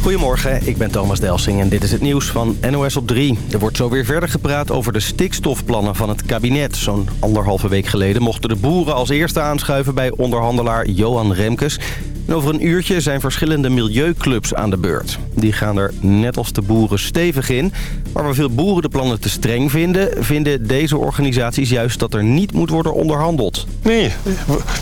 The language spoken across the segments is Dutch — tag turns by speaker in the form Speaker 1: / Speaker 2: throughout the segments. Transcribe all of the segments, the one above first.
Speaker 1: Goedemorgen, ik ben Thomas Delsing en dit is het nieuws van NOS op 3. Er wordt zo weer verder gepraat over de stikstofplannen van het kabinet. Zo'n anderhalve week geleden mochten de boeren als eerste aanschuiven bij onderhandelaar Johan Remkes. En over een uurtje zijn verschillende milieuclubs aan de beurt. Die gaan er net als de boeren stevig in. Maar waar veel boeren de plannen te streng vinden... vinden deze organisaties juist dat er niet moet worden onderhandeld.
Speaker 2: Nee,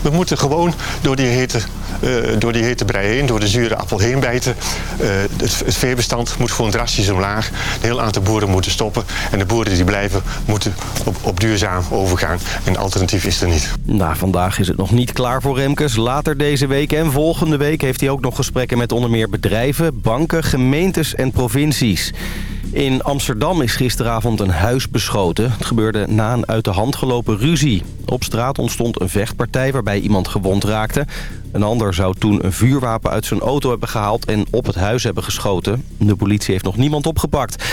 Speaker 2: we, moeten gewoon door die, hete, uh, door die hete brei heen, door de zure appel heen bijten. Uh, het, het veebestand moet gewoon drastisch omlaag. Een heel aantal boeren moeten stoppen. En de boeren die blijven moeten op, op duurzaam overgaan. Een alternatief is er niet.
Speaker 1: Nou, vandaag is het nog niet klaar voor Remkes. Later deze week en volgende Volgende week heeft hij ook nog gesprekken met onder meer bedrijven, banken, gemeentes en provincies. In Amsterdam is gisteravond een huis beschoten. Het gebeurde na een uit de hand gelopen ruzie. Op straat ontstond een vechtpartij waarbij iemand gewond raakte. Een ander zou toen een vuurwapen uit zijn auto hebben gehaald en op het huis hebben geschoten. De politie heeft nog niemand opgepakt.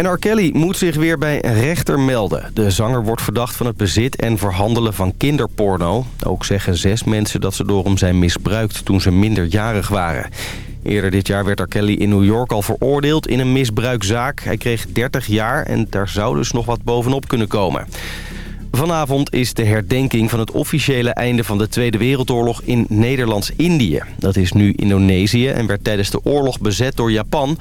Speaker 1: En R. Kelly moet zich weer bij een rechter melden. De zanger wordt verdacht van het bezit en verhandelen van kinderporno. Ook zeggen zes mensen dat ze door hem zijn misbruikt toen ze minderjarig waren. Eerder dit jaar werd R. Kelly in New York al veroordeeld in een misbruikzaak. Hij kreeg 30 jaar en daar zou dus nog wat bovenop kunnen komen. Vanavond is de herdenking van het officiële einde van de Tweede Wereldoorlog in Nederlands-Indië. Dat is nu Indonesië en werd tijdens de oorlog bezet door Japan.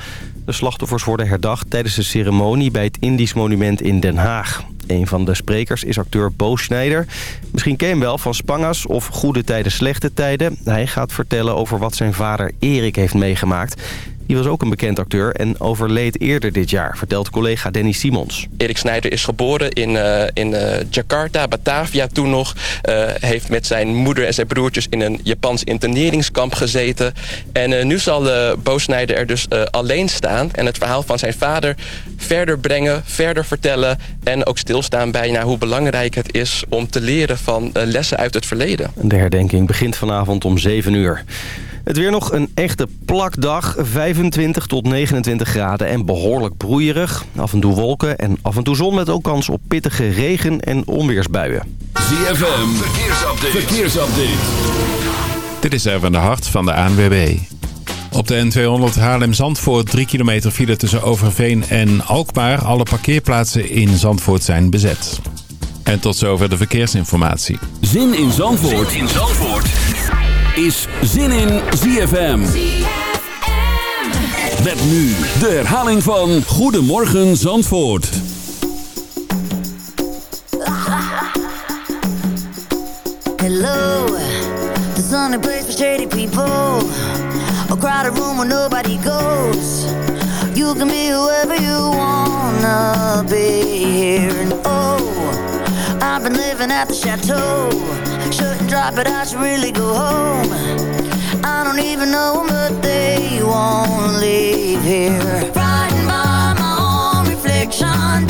Speaker 1: De slachtoffers worden herdacht tijdens de ceremonie bij het Indisch Monument in Den Haag. Een van de sprekers is acteur Bo Schneider. Misschien ken je hem wel van Spangas of Goede Tijden, Slechte Tijden. Hij gaat vertellen over wat zijn vader Erik heeft meegemaakt. Die was ook een bekend acteur en overleed eerder dit jaar, vertelt collega Danny Simons.
Speaker 3: Erik Snijder is geboren in, uh, in uh, Jakarta, Batavia toen nog. Uh, heeft met zijn moeder en zijn broertjes in een Japans interneringskamp gezeten. En nu zal Bo Snijder er dus alleen staan en het verhaal van zijn vader verder brengen, verder vertellen... en ook stilstaan bij nou, hoe belangrijk het is om te leren van lessen uit het verleden.
Speaker 1: De herdenking begint vanavond om 7 uur. Het weer nog een echte plakdag. 25 tot 29 graden en behoorlijk broeierig. Af en toe wolken en af en toe zon met ook kans op pittige regen- en onweersbuien.
Speaker 4: ZFM, verkeersupdate. verkeersupdate. Dit is Erwin de Hart van de ANWB. Op de N200 Haarlem-Zandvoort 3 kilometer file tussen Overveen en Alkmaar. Alle parkeerplaatsen in Zandvoort zijn bezet. En tot zover de verkeersinformatie.
Speaker 5: Zin in Zandvoort, zin in Zandvoort is zin in ZFM. Met nu de herhaling van Goedemorgen Zandvoort.
Speaker 6: Hello, the sunny place for shady people. A crowded room where nobody goes. You can be whoever you wanna be here. And oh, I've been living at the chateau Shouldn't drop it, I should really go home I don't even know but they won't leave here. Riding by my own reflection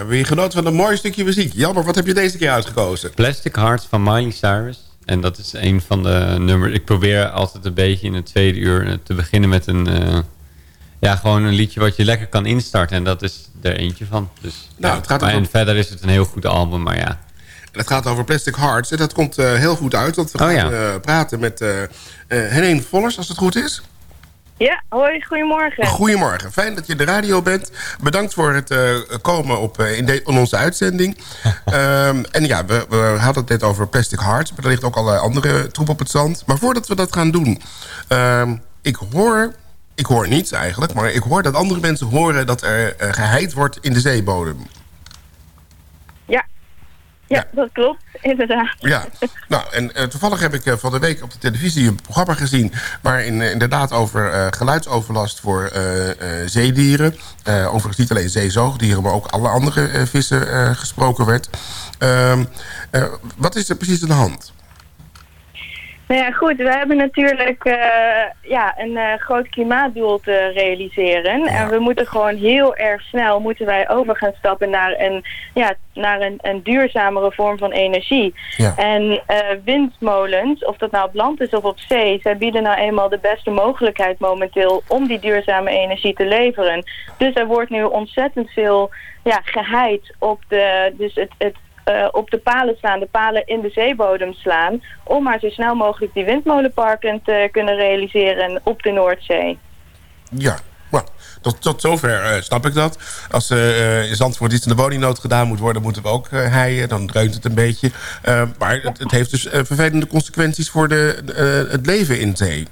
Speaker 7: hebben weer genoten van een mooi stukje muziek. Jammer, wat heb je deze keer uitgekozen?
Speaker 8: Plastic Hearts van Miley Cyrus. En dat is een van de nummers... Ik probeer altijd een beetje in het tweede uur te beginnen met een... Uh, ja, gewoon een liedje wat je lekker kan instarten. En dat is er eentje van. Dus, nou, het gaat maar, En verder is het een heel goed album, maar ja.
Speaker 7: Het gaat over Plastic Hearts. En dat komt uh, heel goed uit. Want we oh, gaan ja. uh, praten met uh, Helene Vollers, als het goed is.
Speaker 9: Ja, hoi, goedemorgen.
Speaker 7: Goedemorgen, fijn dat je de radio bent. Bedankt voor het uh, komen op, uh, in, de, in, onze uitzending. um, en ja, we, we, hadden het net over Plastic Hearts... maar er ligt ook allerlei andere troep op het zand. Maar voordat we dat gaan doen... Um, ik hoor, ik hoor niets eigenlijk... maar ik hoor dat andere mensen horen dat er uh, geheid wordt in de zeebodem.
Speaker 9: Ja, dat klopt, inderdaad.
Speaker 7: Ja, nou, en uh, toevallig heb ik uh, van de week op de televisie een programma gezien... waarin uh, inderdaad over geluidsoverlast voor zeedieren... overigens niet alleen zeezoogdieren, maar ook alle andere vissen gesproken werd. Ehm, wat is er precies aan de hand?
Speaker 9: Nou ja, goed. We hebben natuurlijk uh, ja, een uh, groot klimaatdoel te realiseren. En we moeten gewoon heel erg snel moeten wij over gaan stappen naar een, ja, naar een, een duurzamere vorm van energie. Ja. En uh, windmolens, of dat nou op land is of op zee, zij bieden nou eenmaal de beste mogelijkheid momenteel om die duurzame energie te leveren. Dus er wordt nu ontzettend veel ja, geheid op de, dus het, het uh, op de palen slaan, de palen in de zeebodem slaan... om maar zo snel mogelijk die windmolenparken te kunnen realiseren op de Noordzee.
Speaker 7: Ja, tot, tot zover uh, snap ik dat. Als uh, in Zandvoort iets in de woningnood gedaan moet worden... moeten we ook heien, dan dreunt het een beetje. maar het, het, heeft dus vervelende consequenties voor de, het leven in zee.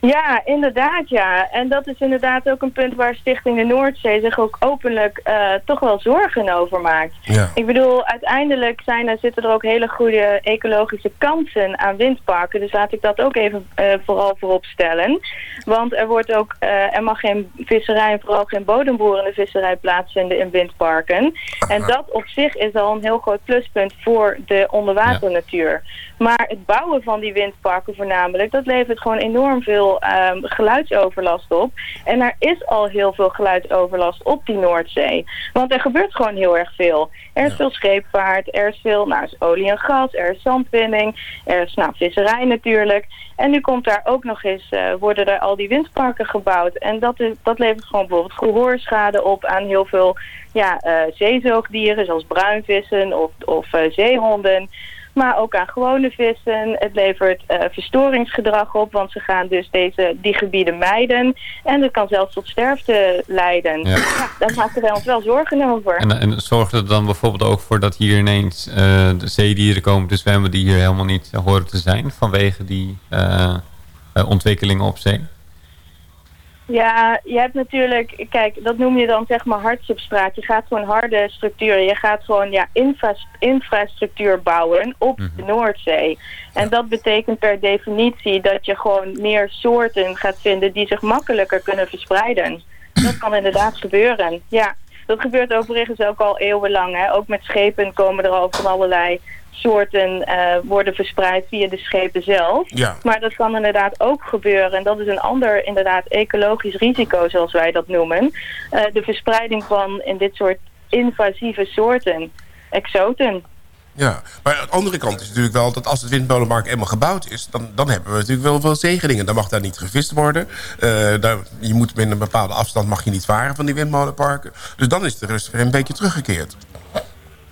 Speaker 9: Ja, inderdaad ja. En dat is inderdaad ook een punt waar Stichting de Noordzee zich ook openlijk uh, toch wel zorgen over maakt. Ja. Ik bedoel, uiteindelijk zijn er, zitten er ook hele goede ecologische kansen aan windparken. Dus laat ik dat ook even uh, vooral voorop stellen. Want er wordt ook, uh, er mag geen visserij en vooral geen bodemboerende visserij plaatsvinden in windparken. En dat op zich is al een heel groot pluspunt voor de onderwaternatuur. Ja. Maar het bouwen van die windparken voornamelijk, dat levert gewoon enorm veel um, geluidsoverlast op. En er is al heel veel geluidsoverlast op die Noordzee. Want er gebeurt gewoon heel erg veel. Er is veel scheepvaart, er is veel nou, is olie en gas, er is zandwinning, er is nou, visserij natuurlijk. En nu komt daar ook nog eens, uh, worden er al die windparken gebouwd. En dat, is, dat levert gewoon bijvoorbeeld gehoorschade op aan heel veel ja, uh, zeezoogdieren, zoals bruinvissen of, of uh, zeehonden maar ook aan gewone vissen. Het levert uh, verstoringsgedrag op, want ze gaan dus deze, die gebieden mijden. En dat kan zelfs tot sterfte leiden. Ja. daar maken wij ons wel zorgen over.
Speaker 8: En, en zorgt het dan bijvoorbeeld ook voor dat hier ineens uh, de zeedieren komen te zwemmen... die hier helemaal niet horen te zijn vanwege die uh, ontwikkelingen op zee?
Speaker 9: Ja, je hebt natuurlijk, kijk, dat noem je dan zeg maar hardsubstraat. Je gaat gewoon harde structuren. Je gaat gewoon ja, infra infrastructuur bouwen op de mhm. Noordzee. En dat betekent per definitie dat je gewoon meer soorten gaat vinden die zich makkelijker kunnen verspreiden. Dat kan inderdaad gebeuren, ja. Dat gebeurt overigens ook al eeuwenlang. Hè. Ook met schepen komen er al van allerlei soorten uh, worden verspreid via de schepen zelf. Ja. Maar dat kan inderdaad ook gebeuren. En dat is een ander inderdaad ecologisch risico, zoals wij dat noemen. Uh, de verspreiding van in dit soort invasieve soorten, exoten.
Speaker 7: Ja, maar aan de andere kant is natuurlijk wel dat als het windmolenpark eenmaal gebouwd is... dan, dan hebben we natuurlijk wel veel zegeningen. Dan mag daar niet gevist worden. Uh, daar, je moet binnen een bepaalde afstand mag je niet varen van die windmolenparken. Dus dan is de rust weer een beetje teruggekeerd.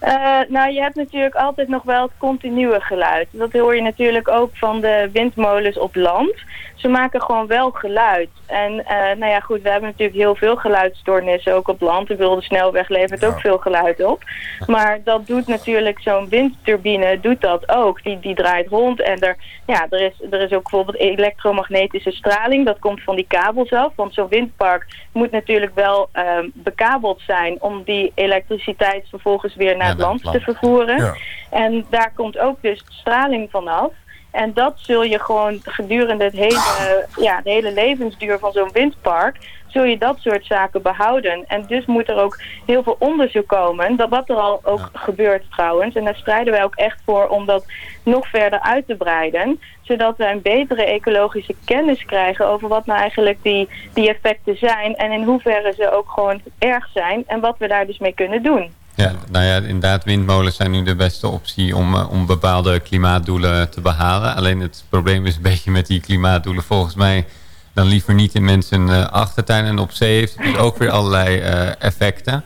Speaker 9: Uh, nou, je hebt natuurlijk altijd nog wel het continue geluid. Dat hoor je natuurlijk ook van de windmolens op land. Ze maken gewoon wel geluid. En uh, nou ja, goed, we hebben natuurlijk heel veel geluidstoornissen ook op land. De wilde snelweg levert ook veel geluid op. Maar dat doet natuurlijk zo'n windturbine, doet dat ook. Die, die draait rond en er, ja, er, is, er is ook bijvoorbeeld elektromagnetische straling. Dat komt van die kabels af. Want zo'n windpark moet natuurlijk wel um, bekabeld zijn om die elektriciteit vervolgens weer naar het land, te vervoeren. En daar komt ook dus straling vanaf. En dat zul je gewoon gedurende het hele, ja, de hele levensduur van zo'n windpark zul je dat soort zaken behouden. En dus moet er ook heel veel onderzoek komen. Dat wat er al ook gebeurt trouwens. En daar strijden wij ook echt voor om dat nog verder uit te breiden. Zodat we een betere ecologische kennis krijgen over wat nou eigenlijk die, die effecten zijn. En in hoeverre ze ook gewoon erg zijn. En wat we daar dus mee kunnen doen.
Speaker 8: Ja, nou ja, inderdaad, windmolens zijn nu de beste optie om, eh, om bepaalde klimaatdoelen te behalen. Alleen het probleem is een beetje met die klimaatdoelen volgens mij dan liever niet in mensen uh, achtertuin. En op zee heeft het dus ook weer allerlei uh, effecten.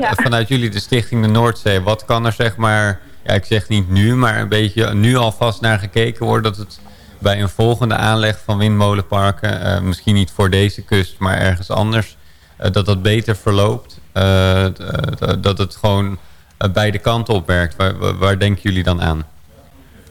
Speaker 8: Vanuit jullie, de Stichting de Noordzee, wat kan er zeg maar... Ja, ik zeg niet nu, maar een beetje nu alvast naar gekeken worden... dat het bij een volgende aanleg van windmolenparken... misschien niet voor deze kust, maar ergens anders... dat dat beter verloopt. Dat het gewoon beide kanten op werkt. Waar, waar denken jullie dan aan?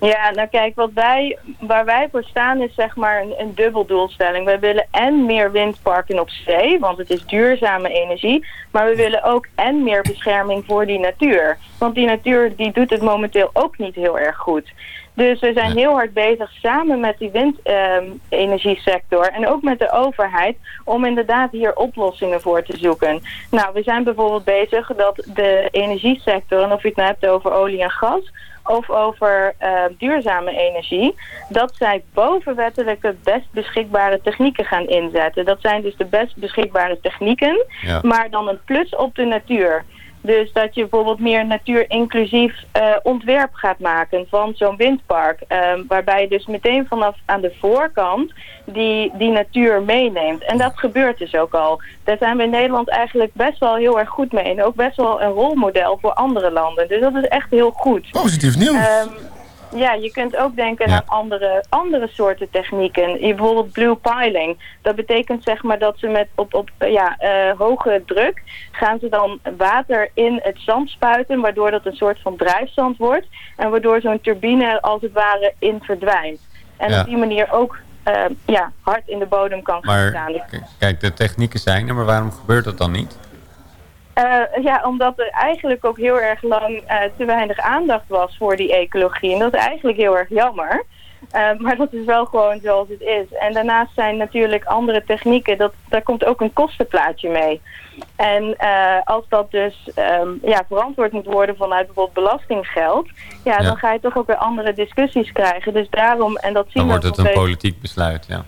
Speaker 9: Ja, nou kijk, wat wij, waar wij voor staan is zeg maar een, een dubbeldoelstelling. Wij willen en meer windparken op zee, want het is duurzame energie. Maar we willen ook en meer bescherming voor die natuur. Want die natuur die doet het momenteel ook niet heel erg goed. Dus we zijn heel hard bezig samen met die windenergiesector en ook met de overheid om inderdaad hier oplossingen voor te zoeken. Nou, we zijn bijvoorbeeld bezig dat de energiesector, en of je het nou hebt over olie en gas, of over uh, duurzame energie, dat zij bovenwettelijke best beschikbare technieken gaan inzetten. Dat zijn dus de best beschikbare technieken, maar dan een plus op de natuur. Dus dat je bijvoorbeeld meer natuurinclusief uh, ontwerp gaat maken van zo'n windpark. Uh, waarbij je dus meteen vanaf aan de voorkant die, die natuur meeneemt. En dat gebeurt dus ook al. Daar zijn we in Nederland eigenlijk best wel heel erg goed mee. En ook best wel een rolmodel voor andere landen. Dus dat is echt heel goed.
Speaker 7: Positief nieuws. Um,
Speaker 9: ja, je kunt ook denken aan andere, andere soorten technieken. Je, bijvoorbeeld blue piling. Dat betekent zeg maar dat ze met op, op ja, uh, hoge druk gaan ze dan water in het zand spuiten, waardoor dat een soort van drijfzand wordt. En waardoor zo'n turbine als het ware in verdwijnt. En op die manier ook uh, ja, hard in de bodem kan gaan staan.
Speaker 8: Kijk, de technieken zijn er, maar waarom gebeurt dat dan niet?
Speaker 9: Uh, ja, omdat er eigenlijk ook heel erg lang uh, te weinig aandacht was voor die ecologie. En dat is eigenlijk heel erg jammer. Uh, maar dat is wel gewoon zoals het is. En daarnaast zijn natuurlijk andere technieken, dat, daar komt ook een kostenplaatje mee. En als dat dus um, ja, verantwoord moet worden vanuit bijvoorbeeld belastinggeld, ja, ja, dan ga je toch ook weer andere discussies krijgen. Dus daarom, en dat zien
Speaker 8: dan
Speaker 9: we
Speaker 8: wordt het een politiek besluit, ja.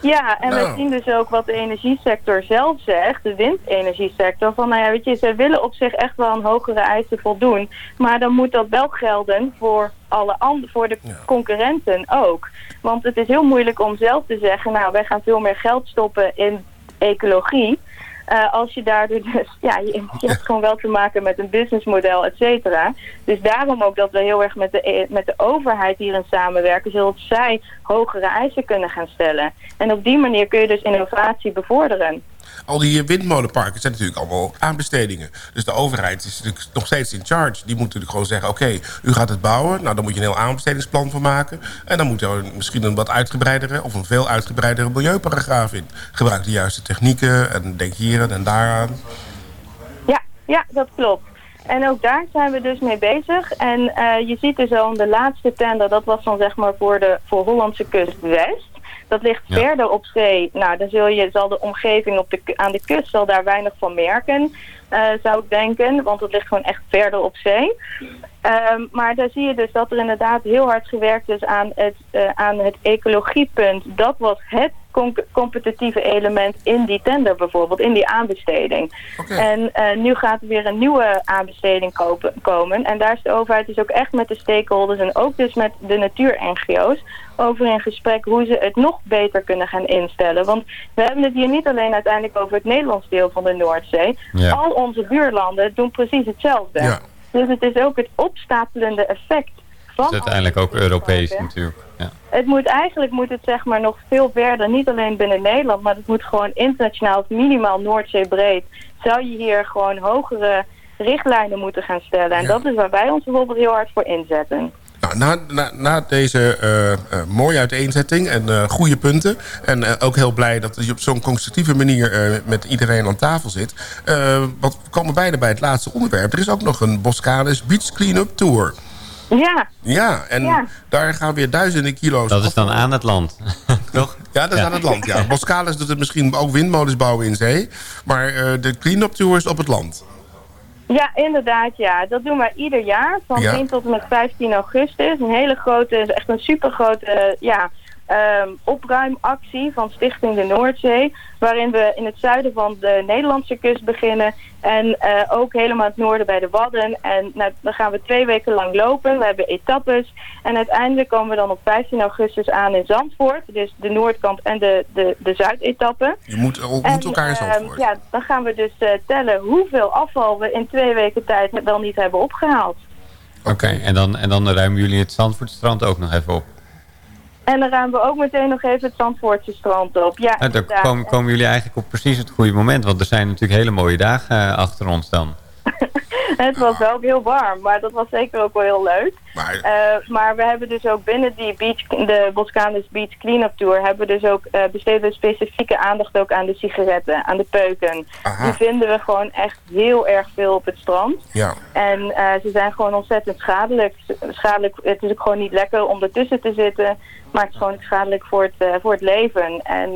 Speaker 9: Ja, en nou. we zien dus ook wat de energiesector zelf zegt, de windenergiesector, van nou ja, weet je, ze willen op zich echt wel een hogere eisen voldoen, maar dan moet dat wel gelden voor alle andere, voor de concurrenten ook. Want het is heel moeilijk om zelf te zeggen, nou, wij gaan veel meer geld stoppen in ecologie, uh, als je daardoor dus, ja, je, hebt gewoon wel te maken met een businessmodel, et cetera. Dus daarom ook dat we heel erg met de, e, met de overheid hierin samenwerken, zodat zij hogere eisen kunnen gaan stellen. En op die manier kun je dus innovatie bevorderen
Speaker 7: al die windmolenparken zijn natuurlijk allemaal aanbestedingen. Dus de overheid is natuurlijk nog steeds in charge. Die moet natuurlijk gewoon zeggen, oké, u gaat het bouwen. Nou, dan moet je een heel aanbestedingsplan van maken. En dan moet er misschien een wat uitgebreidere of een veel uitgebreidere milieuparagraaf in. Gebruik de juiste technieken en denk hier en daar aan.
Speaker 9: Ja, ja, dat klopt. En ook daar zijn we dus mee bezig. En uh, je ziet dus al in de laatste tender, dat was dan zeg maar voor de voor Hollandse kust West. Dat ligt verder op zee. Nou, dan zul je, zal de omgeving op de, aan de kust zal daar weinig van merken, uh, zou ik denken. Want het ligt gewoon echt verder op zee. Um, maar daar zie je dus dat er inderdaad heel hard gewerkt is aan het, uh, aan het ecologiepunt. Dat was het competitieve element in die tender bijvoorbeeld, in die aanbesteding. Okay. En uh, nu gaat er weer een nieuwe aanbesteding kopen, komen. En daar is de overheid dus ook echt met de stakeholders en ook dus met de natuur-NGO's over in gesprek hoe ze het nog beter kunnen gaan instellen. Want we hebben het hier niet alleen uiteindelijk over het Nederlands deel van de Noordzee. Ja. Al onze buurlanden doen precies hetzelfde. Ja. Dus het is ook het opstapelende effect van... Het
Speaker 8: is uiteindelijk ook Europees natuurlijk. Ja.
Speaker 9: Het moet eigenlijk moet het zeg maar nog veel verder, niet alleen binnen Nederland, maar het moet gewoon internationaal, minimaal Noordzeebreed, zou je hier gewoon hogere richtlijnen moeten gaan stellen. En ja. dat is waar wij ons bijvoorbeeld heel hard voor inzetten.
Speaker 7: Nou, na, na, na, deze uh, uh, mooie uiteenzetting en uh, goede punten... en ook heel blij dat je op zo'n constructieve manier met iedereen aan tafel zit... wat, we komen bijna bij het laatste onderwerp. Er is ook nog een Boscalis Beach Cleanup Tour.
Speaker 9: Ja.
Speaker 7: Ja, en daar gaan weer duizenden kilo's...
Speaker 8: Dat is dan aan het land, toch?
Speaker 7: Ja, dat is aan het land, ja. Boskalis doet het misschien ook windmolens bouwen in zee. Maar uh, de clean-up tour is op het land.
Speaker 9: Ja, inderdaad, ja. Dat doen wij ieder jaar. Van 1 tot en met 15 augustus. Een hele grote, echt een supergrote, ja um, opruimactie van Stichting de Noordzee. Waarin we in het zuiden van de Nederlandse kust beginnen. En uh, ook helemaal het noorden bij de Wadden. En nou, dan gaan we twee weken lang lopen. We hebben etappes. En uiteindelijk komen we dan op 15 augustus aan in Zandvoort. Dus de noordkant en de, de, de zuidetappe.
Speaker 7: Je moet, ontmoet elkaar in ehm, Zandvoort.
Speaker 9: Uh, ja, dan gaan we dus uh, tellen hoeveel afval we in twee weken tijd wel niet hebben opgehaald.
Speaker 8: Oké, en, dan, en dan ruimen jullie het Zandvoortstrand ook nog even op?
Speaker 9: En dan ruimen we ook meteen nog even het Zandvoortse strand op. Ja,
Speaker 8: nou, dan komen, komen, jullie eigenlijk op precies het goede moment. Want er zijn natuurlijk hele mooie dagen uh, achter ons dan.
Speaker 9: het was wel heel warm, maar dat was zeker ook wel heel leuk. Maar, uh, maar we hebben dus ook binnen die beach, de Boscalis Beach Cleanup Tour... hebben we dus ook uh, besteden specifieke aandacht ook aan de sigaretten, aan de peuken. Die vinden we gewoon echt heel erg veel op het strand.
Speaker 7: Ja.
Speaker 9: En uh, ze zijn gewoon ontzettend schadelijk. schadelijk. Het is ook gewoon niet lekker om ertussen te zitten... Maar het is gewoon schadelijk voor het, voor het leven. En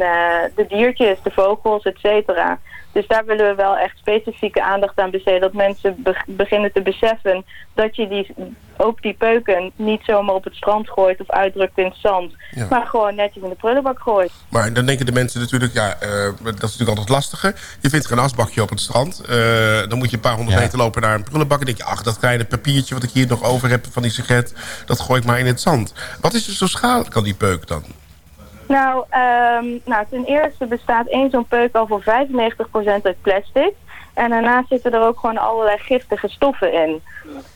Speaker 9: de diertjes, de vogels, et cetera. Dus daar willen we wel echt specifieke aandacht aan besteden. Dat mensen be beginnen te beseffen dat je die, ook die peuken niet zomaar op het strand gooit of uitdrukt in het zand. Maar gewoon netjes in de prullenbak gooit.
Speaker 7: Maar dan denken de mensen natuurlijk, ja, uh, dat is natuurlijk altijd lastiger. Je vindt er een asbakje op het strand. Uh, dan moet je een paar honderd meter lopen naar een prullenbak. En denk je, ach, dat kleine papiertje wat ik hier nog over heb van die sigaret, dat gooi ik maar in het zand. Wat is er zo schadelijk aan die peuk dan?
Speaker 9: Nou, um, nou, ten eerste bestaat één zo'n peuk al voor 95% uit plastic. En daarnaast zitten er ook gewoon allerlei giftige stoffen in.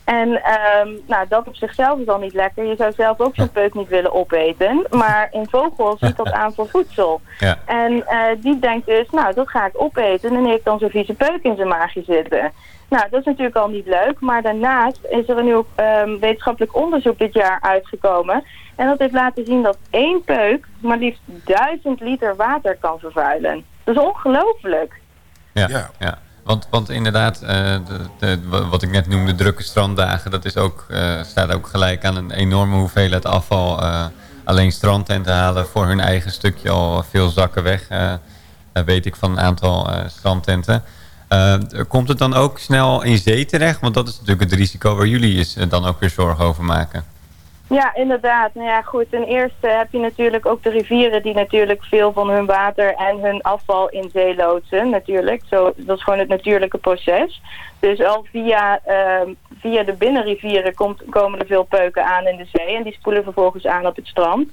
Speaker 9: En um, nou, dat op zichzelf is al niet lekker. Je zou zelf ook zo'n peuk niet willen opeten. Maar in vogels ziet dat aan voor voedsel.
Speaker 8: Ja.
Speaker 9: En uh, die denkt dus, nou, dat ga ik opeten. En dan heeft dan zo'n vieze peuk in zijn maagje zitten. Nou, dat is natuurlijk al niet leuk. Maar daarnaast is er een nieuw um, wetenschappelijk onderzoek dit jaar uitgekomen. En dat heeft laten zien dat één peuk maar liefst duizend liter water kan vervuilen. Dat is ongelooflijk.
Speaker 8: Ja, ja. Want, want inderdaad, uh, de, de, wat ik net noemde, drukke stranddagen... dat is ook, uh, staat ook gelijk aan een enorme hoeveelheid afval. Uh, alleen strandtenten halen voor hun eigen stukje al veel zakken weg. weet ik van een aantal strandtenten. Komt het dan ook snel in zee terecht? Want dat is natuurlijk het risico waar jullie dan ook weer zorgen over maken.
Speaker 9: Ja, inderdaad. Nou ja, goed. Ten eerste heb je natuurlijk ook de rivieren die natuurlijk veel van hun water en hun afval in zee loodsen. Natuurlijk. Zo, dat is gewoon het natuurlijke proces. Dus al via, uh, via de binnenrivieren komt, komen er veel peuken aan in de zee. En die spoelen vervolgens aan op het strand.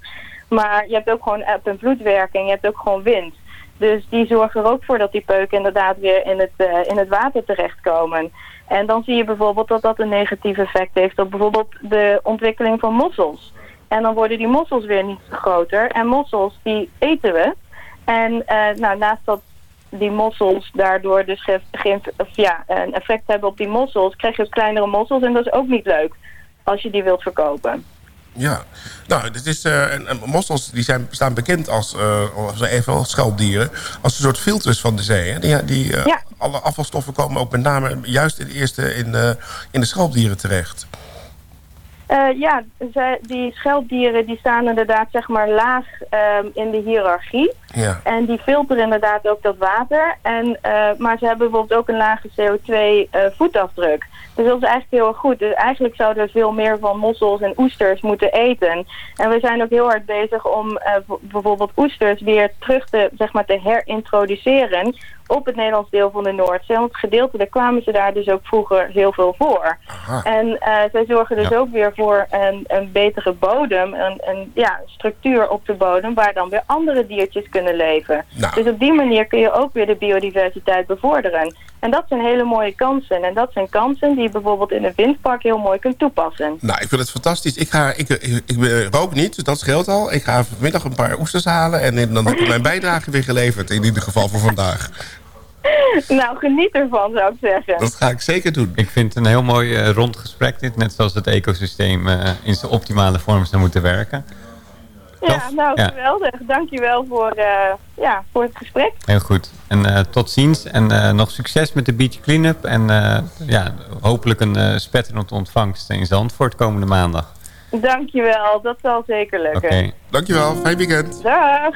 Speaker 9: Maar je hebt ook gewoon eb- en vloedwerking. Je hebt ook gewoon wind. Dus die zorgen er ook voor dat die peuken inderdaad weer in het, uh, in het water terechtkomen. En dan zie je bijvoorbeeld dat dat een negatief effect heeft op bijvoorbeeld de ontwikkeling van mossels. En dan worden die mossels weer niet groter. En mossels, die eten we. En uh, nou, naast dat die mossels daardoor dus geen, ja, een effect hebben op die mossels... krijg je kleinere mossels en dat is ook niet leuk als je die wilt verkopen.
Speaker 7: Ja, nou, dit is, uh, en, en, mossels die zijn, staan bekend als, uh, even als schelpdieren, als een soort filters van de zee. Hè? Die, die uh, ja. Alle afvalstoffen komen ook met name juist in de eerste in, in de schelpdieren terecht.
Speaker 9: Ja, die schelpdieren die staan inderdaad zeg maar laag um, in de hiërarchie.
Speaker 7: Ja.
Speaker 9: En die filteren inderdaad ook dat water. En, uh, maar ze hebben bijvoorbeeld ook een lage CO2 uh, voetafdruk. Dus dat is eigenlijk heel erg goed. Dus eigenlijk zouden we veel meer van mossels en oesters moeten eten. En we zijn ook heel hard bezig om bijvoorbeeld oesters weer terug te, zeg maar, te herintroduceren op het Nederlands deel van de Noordzee. Want het gedeelte, daar kwamen ze daar dus ook vroeger heel veel voor.
Speaker 7: Aha.
Speaker 9: En zij zorgen dus ja. ook weer voor een, een betere bodem, een, een ja, structuur op de bodem, waar dan weer andere diertjes kunnen leven.
Speaker 7: Nou.
Speaker 9: Dus op die manier kun je ook weer de biodiversiteit bevorderen. En dat zijn hele mooie kansen. En dat zijn kansen die je bijvoorbeeld in een windpark heel mooi kunt toepassen.
Speaker 7: Nou, ik vind het fantastisch. Ik, ga, ik, ik, ik rook niet, dus dat scheelt al. Ik ga vanmiddag een paar oesters halen en dan heb ik mijn bijdrage weer geleverd. In ieder geval voor vandaag.
Speaker 9: Nou, geniet ervan, zou ik zeggen.
Speaker 7: Dat ga ik zeker doen.
Speaker 8: Ik vind het een heel mooi uh, rond gesprek dit. Net zoals het ecosysteem uh, in zijn optimale vorm zou moeten werken.
Speaker 9: Ja, nou ja. geweldig. Dankjewel voor, uh, ja, voor het gesprek.
Speaker 8: Heel goed. En uh, tot ziens. En uh, nog succes met de Beach Cleanup. En ja, hopelijk een spetterend ontvangst in Zandvoort komende maandag.
Speaker 9: Dankjewel. Dat zal zeker lukken. Oké. Okay.
Speaker 7: Dankjewel. Fijn weekend.
Speaker 9: Dag.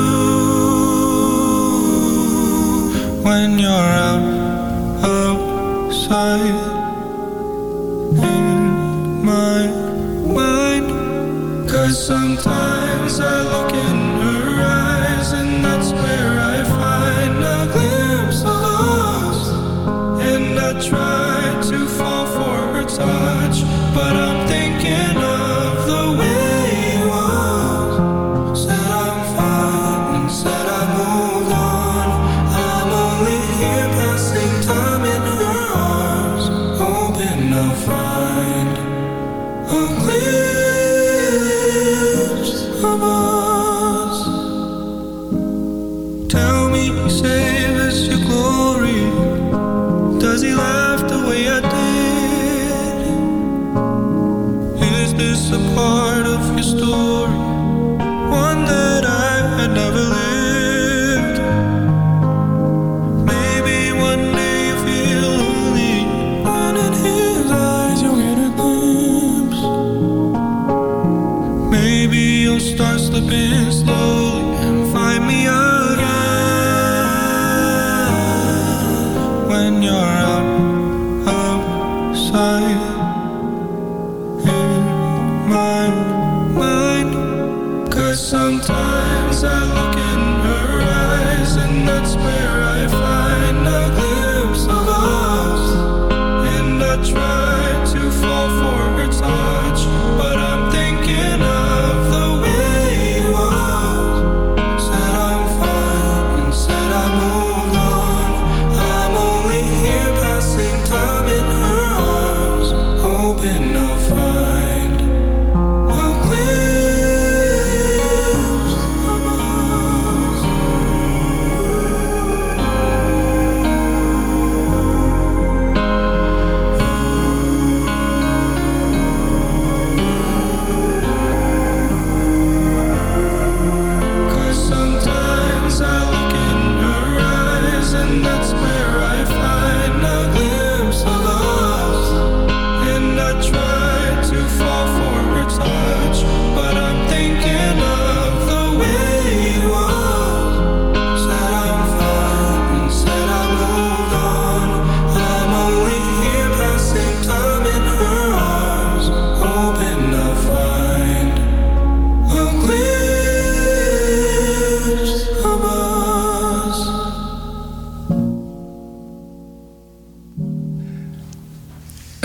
Speaker 10: Sometimes a part of your story?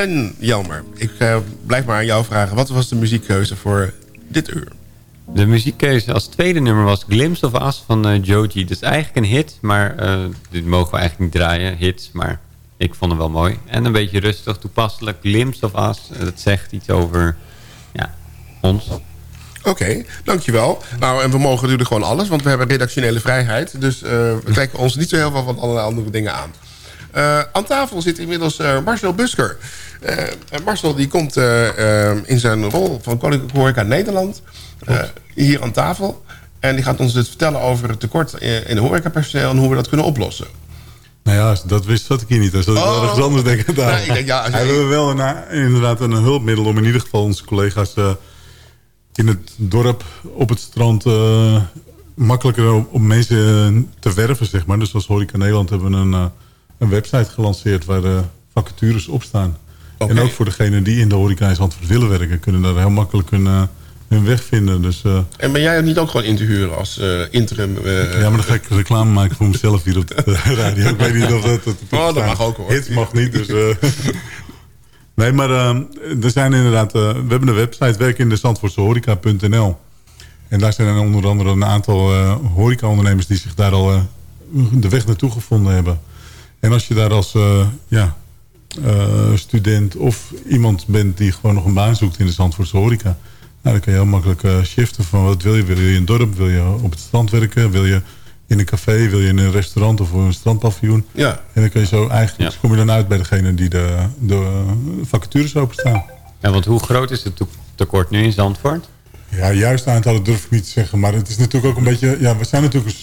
Speaker 7: En Jelmer, ik eh, blijf maar aan jou vragen. Wat was de muziekkeuze voor dit uur?
Speaker 8: De muziekkeuze als tweede nummer was Glimpse of Us van eh, Joji. Dat is eigenlijk een hit, maar eh, dit mogen we eigenlijk niet draaien, hits. Maar ik vond hem wel mooi. En een beetje rustig, toepasselijk. Glimpse of eh, dat zegt iets over ja, ons.
Speaker 7: Oké, dankjewel. Nou, en we mogen natuurlijk gewoon alles, want we hebben redactionele vrijheid. Dus we trekken ons niet zo heel veel van allerlei andere dingen aan. Eh, aan tafel zit inmiddels eh, Marcel Busker. En Marcel die komt in zijn rol van Koninklijke Horeca Nederland hier aan tafel. En die gaat ons dus vertellen over het tekort in de horecapersoneel... en hoe we dat kunnen oplossen.
Speaker 11: Nou ja, dat wist zat ik hier niet. Dat is
Speaker 7: Oh.
Speaker 11: ergens anders denk ik.
Speaker 7: Ja, ik denk, ja, je-
Speaker 11: hebben wel een, inderdaad een hulpmiddel om in ieder geval onze collega's in het dorp op het strand makkelijker om, mensen te werven, zeg maar. Dus als Horeca Nederland hebben we een, een website gelanceerd waar de vacatures op staan. En ook voor degenen die in de horeca in Zandvoort willen werken, kunnen daar heel makkelijk hun, eh, hun weg vinden. Dus, uh,
Speaker 7: en ben jij niet ook gewoon in te huren als uh, interim?
Speaker 11: Ja, maar dan ga ik reclame maken voor mezelf hier op de radio. ik weet niet of dat... dat,
Speaker 7: oh, dat mag ook hoor.
Speaker 11: Hits mag niet, dus... nee, maar er zijn inderdaad... we hebben een website, werkindestandvoortsehoreca.nl. En daar zijn onder andere een aantal horecaondernemers... die zich daar al de weg naartoe gevonden hebben. En als je daar als ja, student of iemand bent... die gewoon nog een baan zoekt in de Zandvoortse horeca nou, dan kan je heel makkelijk uh, shiften van wat wil je. Wil je in een dorp, wil je op het strand werken, wil je in een café, wil je in een restaurant of een strandpaviljoen.
Speaker 7: Ja.
Speaker 11: En dan kun je zo eigenlijk, ja. kom je dan uit bij degene die de, de vacatures openstaan.
Speaker 8: Ja, want hoe groot is het tekort nu in Zandvoort?
Speaker 11: Ja, juist aantallen durf ik niet te zeggen. Maar het is natuurlijk ook een beetje... Ja, we zijn natuurlijk...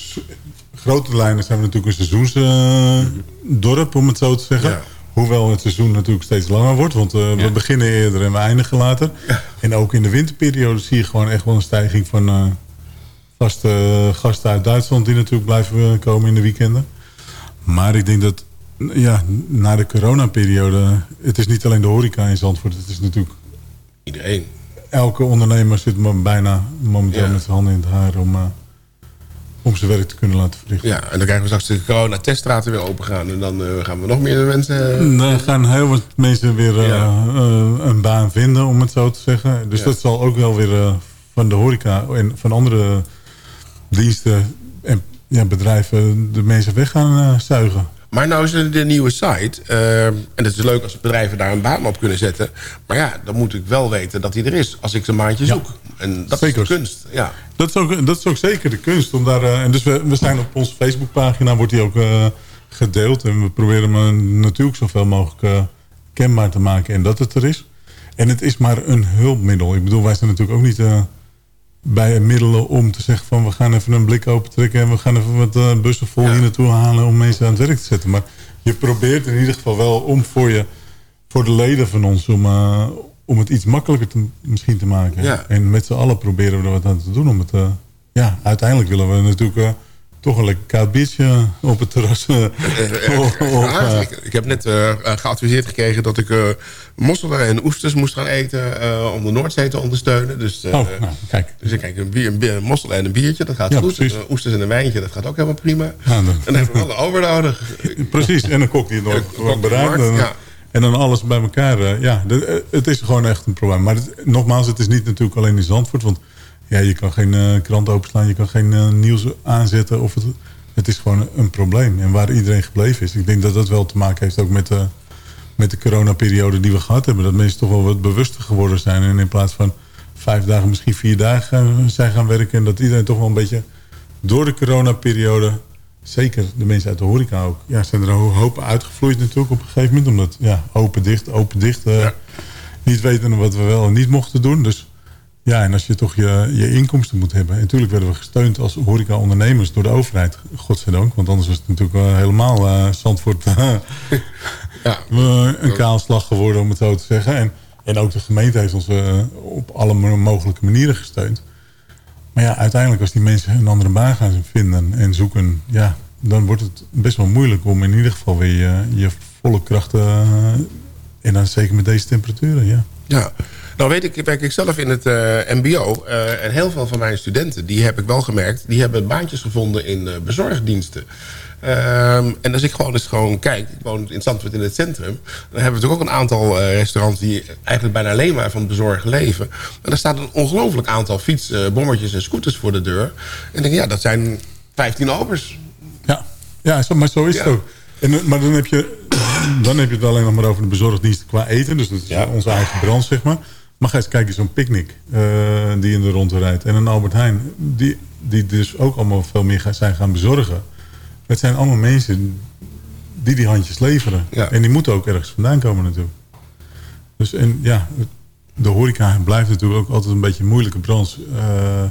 Speaker 11: Grote lijnen zijn we natuurlijk een seizoensdorp, om het zo te zeggen. Ja. Hoewel het seizoen natuurlijk steeds langer wordt. Want uh, we beginnen eerder en we eindigen later. En ook in de winterperiode zie je gewoon echt wel een stijging van uh, vaste gasten uit Duitsland... die natuurlijk blijven komen in de weekenden. Maar ik denk dat ja, na de coronaperiode... het is niet alleen de horeca in Zandvoort. Het is natuurlijk...
Speaker 7: Iedereen.
Speaker 11: Elke ondernemer zit bijna momenteel met zijn handen in het haar... om om zijn werk te kunnen laten verrichten.
Speaker 7: Ja, en dan krijgen we straks de corona-teststraten weer open gaan. En dan uh, gaan we nog meer mensen... Uh,
Speaker 11: dan gaan heel wat mensen weer uh, ja. een baan vinden, om het zo te zeggen. Dus ja. dat zal ook wel weer van de horeca en van andere diensten en ja, bedrijven de mensen weg gaan zuigen.
Speaker 7: Maar nou is er de nieuwe site. Uh, en het is leuk als bedrijven daar een baan op kunnen zetten. Maar ja, dan moet ik wel weten dat hij er is. Als ik een maandje zoek. En dat zeker. is de kunst. Ja.
Speaker 11: Dat, is ook, dat is ook zeker de kunst. Om daar, uh, en dus we, we zijn op onze Facebookpagina. Wordt die ook uh, gedeeld. En we proberen hem natuurlijk zoveel mogelijk kenbaar te maken. En dat het er is. En het is maar een hulpmiddel. Ik bedoel, wij zijn natuurlijk ook niet bij middelen om te zeggen van we gaan even een blik open trekken en we gaan even wat uh, bussen vol hier naartoe halen om mensen aan het werk te zetten. Maar je probeert in ieder geval wel om voor, je, voor de leden van ons om, uh, om het iets makkelijker te, misschien te maken.
Speaker 7: Ja.
Speaker 11: En met z'n allen proberen we er wat aan te doen om het... Uh, ja, uiteindelijk willen we natuurlijk toch een lekker koud biertje op het terras. Uh,
Speaker 7: uh, ik, ik, heb net uh, geadviseerd gekregen dat ik mosselen en oesters moest gaan eten om de Noordzee te ondersteunen. Dus,
Speaker 11: oh, nou, kijk.
Speaker 7: Dus kijk, een, bier, een, bier, een mossel en een biertje, dat gaat ja, goed. Oesters en een wijntje, dat gaat ook helemaal prima. Ja, dan, en dan hebben we wel de over nodig.
Speaker 11: precies, en een kok die het nog bereikt. En dan alles bij elkaar. ja, het is gewoon echt een probleem. Maar het, nogmaals, het is niet natuurlijk alleen in Zandvoort. Want ja, je kan geen uh, krant openslaan, je kan geen uh, nieuws aanzetten. Of het, het is gewoon een probleem. En waar iedereen gebleven is. Ik denk dat dat wel te maken heeft ook met, uh, met de coronaperiode die we gehad hebben. Dat mensen toch wel wat bewuster geworden zijn. En in plaats van vijf dagen, misschien vier dagen zijn gaan werken. En dat iedereen toch wel een beetje door de coronaperiode... Zeker de mensen uit de horeca ook. Ja, zijn er een hoop uitgevloeid natuurlijk op een gegeven moment. Omdat, ja, open, dicht, open, dicht. Ja. Niet weten wat we wel en niet mochten doen. Dus ja, en als je toch je, je inkomsten moet hebben. En natuurlijk werden we gesteund als horeca-ondernemers door de overheid. Godzijdank, want anders was het natuurlijk uh, helemaal uh, Zandvoort uh, ja. een kaalslag geworden, om het zo te zeggen. En, en ook de gemeente heeft ons op alle mogelijke manieren gesteund. Maar ja, uiteindelijk als die mensen een andere baan gaan vinden en zoeken... ja, dan wordt het best wel moeilijk om in ieder geval weer je, je volle krachten... en dan zeker met deze temperaturen, ja.
Speaker 7: Ja, nou weet ik, werk ik zelf in het uh, mbo. Uh, en heel veel van mijn studenten, die heb ik wel gemerkt... die hebben baantjes gevonden in uh, bezorgdiensten. Um, en als ik gewoon eens gewoon kijk... ik woon in Zandvoort in het centrum... dan hebben we natuurlijk ook een aantal restaurants... die eigenlijk bijna alleen maar van bezorgen leven. En er staat een ongelooflijk aantal fietsen, bommetjes en scooters voor de deur. En ik denk, ja, dat zijn 15 overs.
Speaker 11: Ja, ja maar zo is ja. het ook. En, maar dan heb, je, dan heb je het alleen nog maar over de bezorgdiensten qua eten. Dus dat is ja. onze eigen brand, zeg maar. Maar ga eens kijken, zo'n picknick uh, die in de ronde rijdt. En een Albert Heijn, die, die dus ook allemaal veel meer zijn gaan bezorgen. Het zijn allemaal mensen die die handjes leveren.
Speaker 7: Ja.
Speaker 11: En die moeten ook ergens vandaan komen natuurlijk. Dus en ja, de horeca blijft natuurlijk ook altijd een beetje een moeilijke branche. Uh,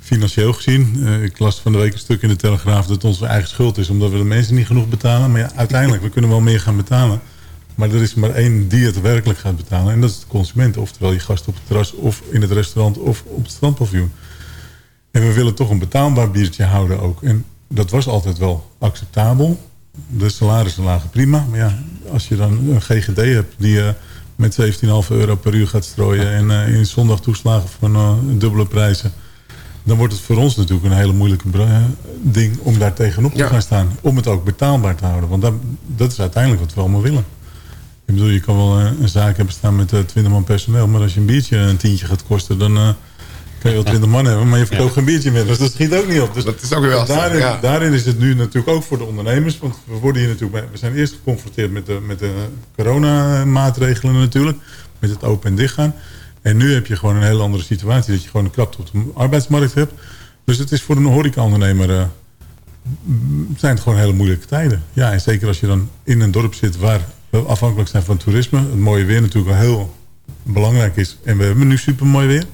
Speaker 11: financieel gezien. Uh, ik las van de week een stuk in de Telegraaf dat het onze eigen schuld is... omdat we de mensen niet genoeg betalen. Maar ja, uiteindelijk, we kunnen wel meer gaan betalen. Maar er is maar één die het werkelijk gaat betalen. En dat is de consument. Oftewel je gast op het terras of in het restaurant of op het strandpaviljoen. En we willen toch een betaalbaar biertje houden ook. En dat was altijd wel acceptabel. De salarissen lagen prima. Maar ja, als je dan een GGD hebt die uh, met 17,5 euro per uur gaat strooien... en in zondag toeslagen van dubbele prijzen... dan wordt het voor ons natuurlijk een hele moeilijke ding om daar tegenop te gaan staan. Om het ook betaalbaar te houden. Want dat, dat is uiteindelijk wat we allemaal willen. Ik bedoel, je kan wel een zaak hebben staan met 20 man personeel... maar als je een biertje een tientje gaat kosten... dan kan je wel 20 man hebben, maar je verkoopt geen biertje meer. Dus dat schiet ook niet op. Dus
Speaker 7: dat is ook wel
Speaker 11: daarin, daarin is het nu natuurlijk ook voor de ondernemers. Want we worden hier natuurlijk we zijn eerst geconfronteerd met de, met de coronamaatregelen natuurlijk. Met het open en dicht gaan. En nu heb je gewoon een hele andere situatie. Dat je gewoon een krapte op de arbeidsmarkt hebt. Dus het is voor een horecaondernemer... Uh, zijn het gewoon hele moeilijke tijden. Ja, en zeker als je dan in een dorp zit waar afhankelijk zijn van toerisme. Het mooie weer natuurlijk wel heel belangrijk is. En we hebben nu super mooi weer.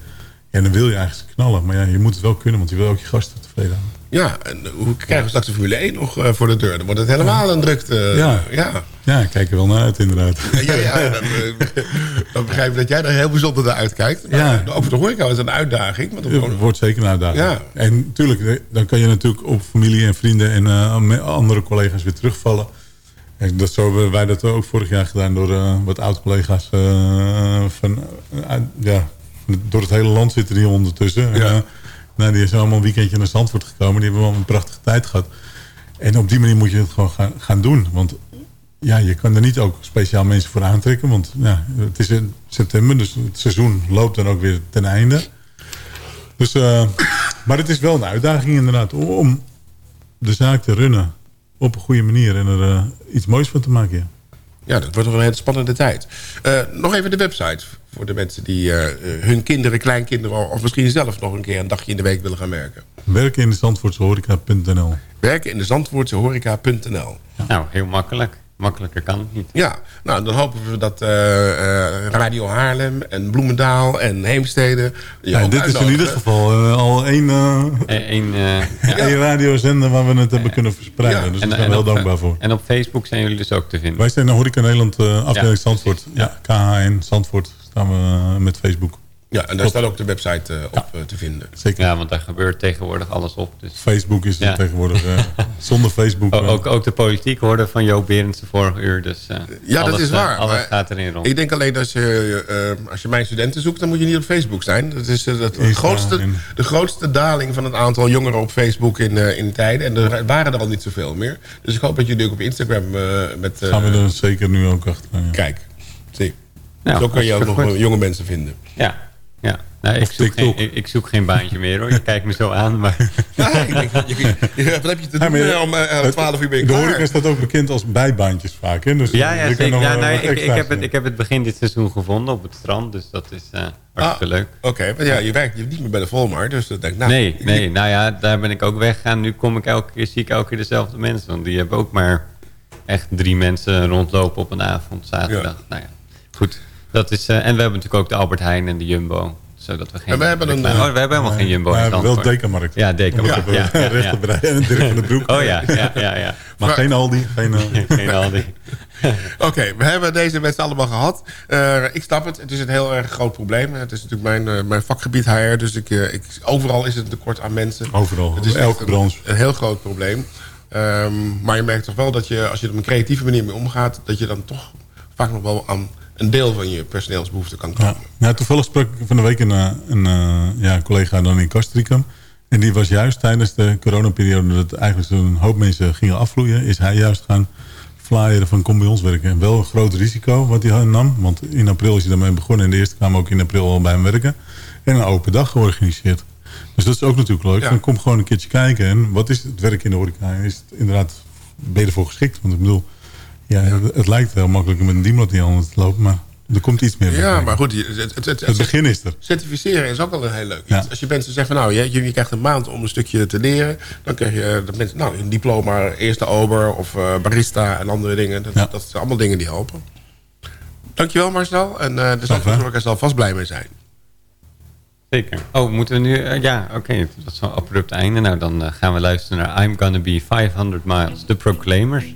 Speaker 11: En dan wil je eigenlijk knallen. Maar ja, je moet het wel kunnen, want je wil ook je gasten tevreden houden.
Speaker 7: Ja, en hoe krijgen we straks de Formule 1 nog uh, voor de deur? Dan wordt het helemaal een drukte.
Speaker 11: ja. ja. ja, ik kijk er wel naar uit inderdaad.
Speaker 7: Ja, ja dan, uh, dan, begrijp ik dat jij er heel bijzonder naar uitkijkt. Maar ja. over de horeca is een uitdaging. Want
Speaker 11: het wordt zeker een uitdaging. Ja. En natuurlijk, dan kan je natuurlijk op familie en vrienden en uh, andere collega's weer terugvallen. Dat zo hebben wij dat ook vorig jaar gedaan door wat oud-collega's van ja, door het hele land zitten die ondertussen. Ja. En, nou, die zijn allemaal een weekendje naar Zandvoort gekomen. Die hebben wel een prachtige tijd gehad. En op die manier moet je het gewoon gaan, gaan doen. Want ja, je kan er niet ook speciaal mensen voor aantrekken. Want ja, het is in september, dus het seizoen loopt dan ook weer ten einde. Dus, uh, maar het is wel een uitdaging inderdaad om de zaak te runnen op een goede manier en er uh, iets moois van te maken. Ja.
Speaker 7: Ja, dat wordt wel een hele spannende tijd. Uh, nog even de website voor de mensen die uh, hun kinderen, kleinkinderen... of misschien zelf nog een keer een dagje in de week willen gaan werken.
Speaker 11: Werken in de Zandvoortse horeca.nl.
Speaker 7: Werken in de Zandvoortse horeca.nl.
Speaker 8: Nou, heel makkelijk. Makkelijker kan het niet.
Speaker 7: Ja, nou dan hopen we dat uh, uh, Radio Haarlem en Bloemendaal en Heemstede...
Speaker 11: Ja, dit is in ieder geval uh, al één,
Speaker 8: Eén
Speaker 11: één radiozender waar we het hebben kunnen verspreiden. Ja. Dus daar zijn we heel dankbaar voor.
Speaker 8: En op Facebook zijn jullie dus ook te vinden?
Speaker 11: Wij zijn naar Horeca Nederland afdeling ja, Zandvoort. Ja, KHN Zandvoort staan we met Facebook.
Speaker 7: Ja, en daar staat ook de website uh, op uh, te vinden.
Speaker 8: Zeker. Ja, want daar gebeurt tegenwoordig alles op. Dus.
Speaker 11: Facebook is ja. tegenwoordig. Uh, zonder Facebook.
Speaker 8: O, ook, ook de politiek hoorde van Joop Berendsen vorige uur. Dus,
Speaker 7: ja,
Speaker 8: alles,
Speaker 7: dat is waar.
Speaker 8: alles gaat erin rond.
Speaker 7: Ik denk alleen dat je, als je mijn studenten zoekt... dan moet je niet op Facebook zijn. Dat is dat de, grootste, de grootste daling van het aantal jongeren op Facebook in, in tijden. En er waren er al niet zoveel meer. Dus ik hoop dat jullie ook op Instagram met...
Speaker 11: Gaan we er zeker nu ook achter. Ja.
Speaker 7: Kijk, zie. Nou, Zo kan je ook nog jonge mensen vinden.
Speaker 8: Ja, ja. Nou, ik, zoek geen, ik, ik, zoek geen baantje meer hoor. Je kijkt me zo aan. Maar...
Speaker 7: Ja, ik denk, je, je, wat heb je te doen ja, om uh, 12 uur ben je
Speaker 11: De horeca is dat ook bekend als bijbaantjes vaak. Hè? Dus
Speaker 8: ja, ja, zeker. ja nee, ik, ik, heb het, ik heb het begin dit seizoen gevonden op het strand. Dus dat is uh, hartstikke ah, leuk.
Speaker 7: Oké, okay, maar ja, je werkt niet meer bij de Volmar. Dus dat denk ik, nou,
Speaker 8: nee, nee, nou ja, daar ben ik ook weggegaan. Nu kom ik elke keer, zie ik elke keer dezelfde mensen. Want die hebben ook maar echt drie mensen rondlopen op een avond, zaterdag. Nou ja, goed. Dat is, uh, en we hebben natuurlijk ook de Albert Heijn en de Jumbo zodat we geen...
Speaker 7: we hebben, een,
Speaker 8: oh, we hebben helemaal geen Jumbo
Speaker 11: We hebben wel Dekamarkt.
Speaker 8: Ja, Dekamarkt. Ja, ja, ja,
Speaker 11: ja. en Dirk van de Broek.
Speaker 8: Oh ja, ja, ja. ja.
Speaker 11: Maar, geen Aldi. Geen, uh...
Speaker 8: geen Aldi.
Speaker 7: Oké, okay, we hebben deze mensen allemaal gehad. Uh, ik snap het, het is een heel erg groot probleem. Het is natuurlijk mijn, uh, mijn vakgebied HR, dus ik, uh, ik, overal is het een tekort aan mensen.
Speaker 11: Overal,
Speaker 7: het is
Speaker 11: elke branche.
Speaker 7: Een, een, heel groot probleem. Um, maar je merkt toch wel dat je, als je er op een creatieve manier mee omgaat... dat je dan toch vaak nog wel aan een deel van je personeelsbehoefte kan komen.
Speaker 11: Ja, toevallig sprak ik van de week een, eh, een, uh, ja, collega dan in Castricum. En die was juist tijdens de coronaperiode... dat eigenlijk zo'n hoop mensen gingen afvloeien... is hij juist gaan flyeren van kom bij ons werken. En wel een groot risico wat hij nam. Want in april is hij daarmee begonnen. En de eerste kwamen ook in april al bij hem werken. En een open dag georganiseerd. Dus dat is ook natuurlijk leuk. Dan kom gewoon een keertje kijken. En wat is het werk in de horeca? Is het inderdaad, ben je ervoor geschikt? Want ik bedoel ja, het lijkt heel makkelijk met een dienblad die aan te lopen, maar er komt iets meer bij.
Speaker 7: Ja, maar goed, het, het,
Speaker 11: het, begin is er.
Speaker 7: Certificeren is ook wel een heel leuk iets. Als je mensen zegt van nou, je, je krijgt een maand om een stukje te leren. Dan krijg je dat mensen, nou, een diploma, eerste ober of uh, barista en andere dingen. Dat, dat zijn allemaal dingen die helpen. Dankjewel Marcel. En uh, daar zal ik er zal vast blij mee zijn.
Speaker 8: Zeker. Oh, moeten we nu... Uh, ja, oké. Okay. Dat is zo'n abrupt einde. Nou, dan gaan we luisteren naar I'm Gonna Be 500 Miles. The Proclaimers.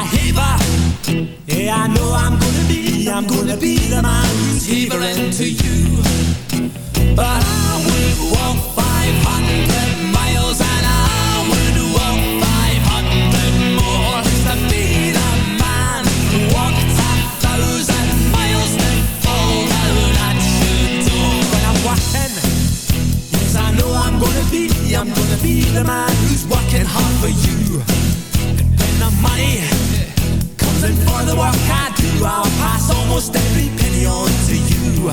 Speaker 12: I know I'm gonna be, I'm gonna be the man who's heavering to you. But I would walk 500 miles and I would walk 500 more to be the man who walked a thousand miles to fall down at your door. When I'm walking, yes, I know I'm gonna be, I'm gonna be the man almost every penny on to you.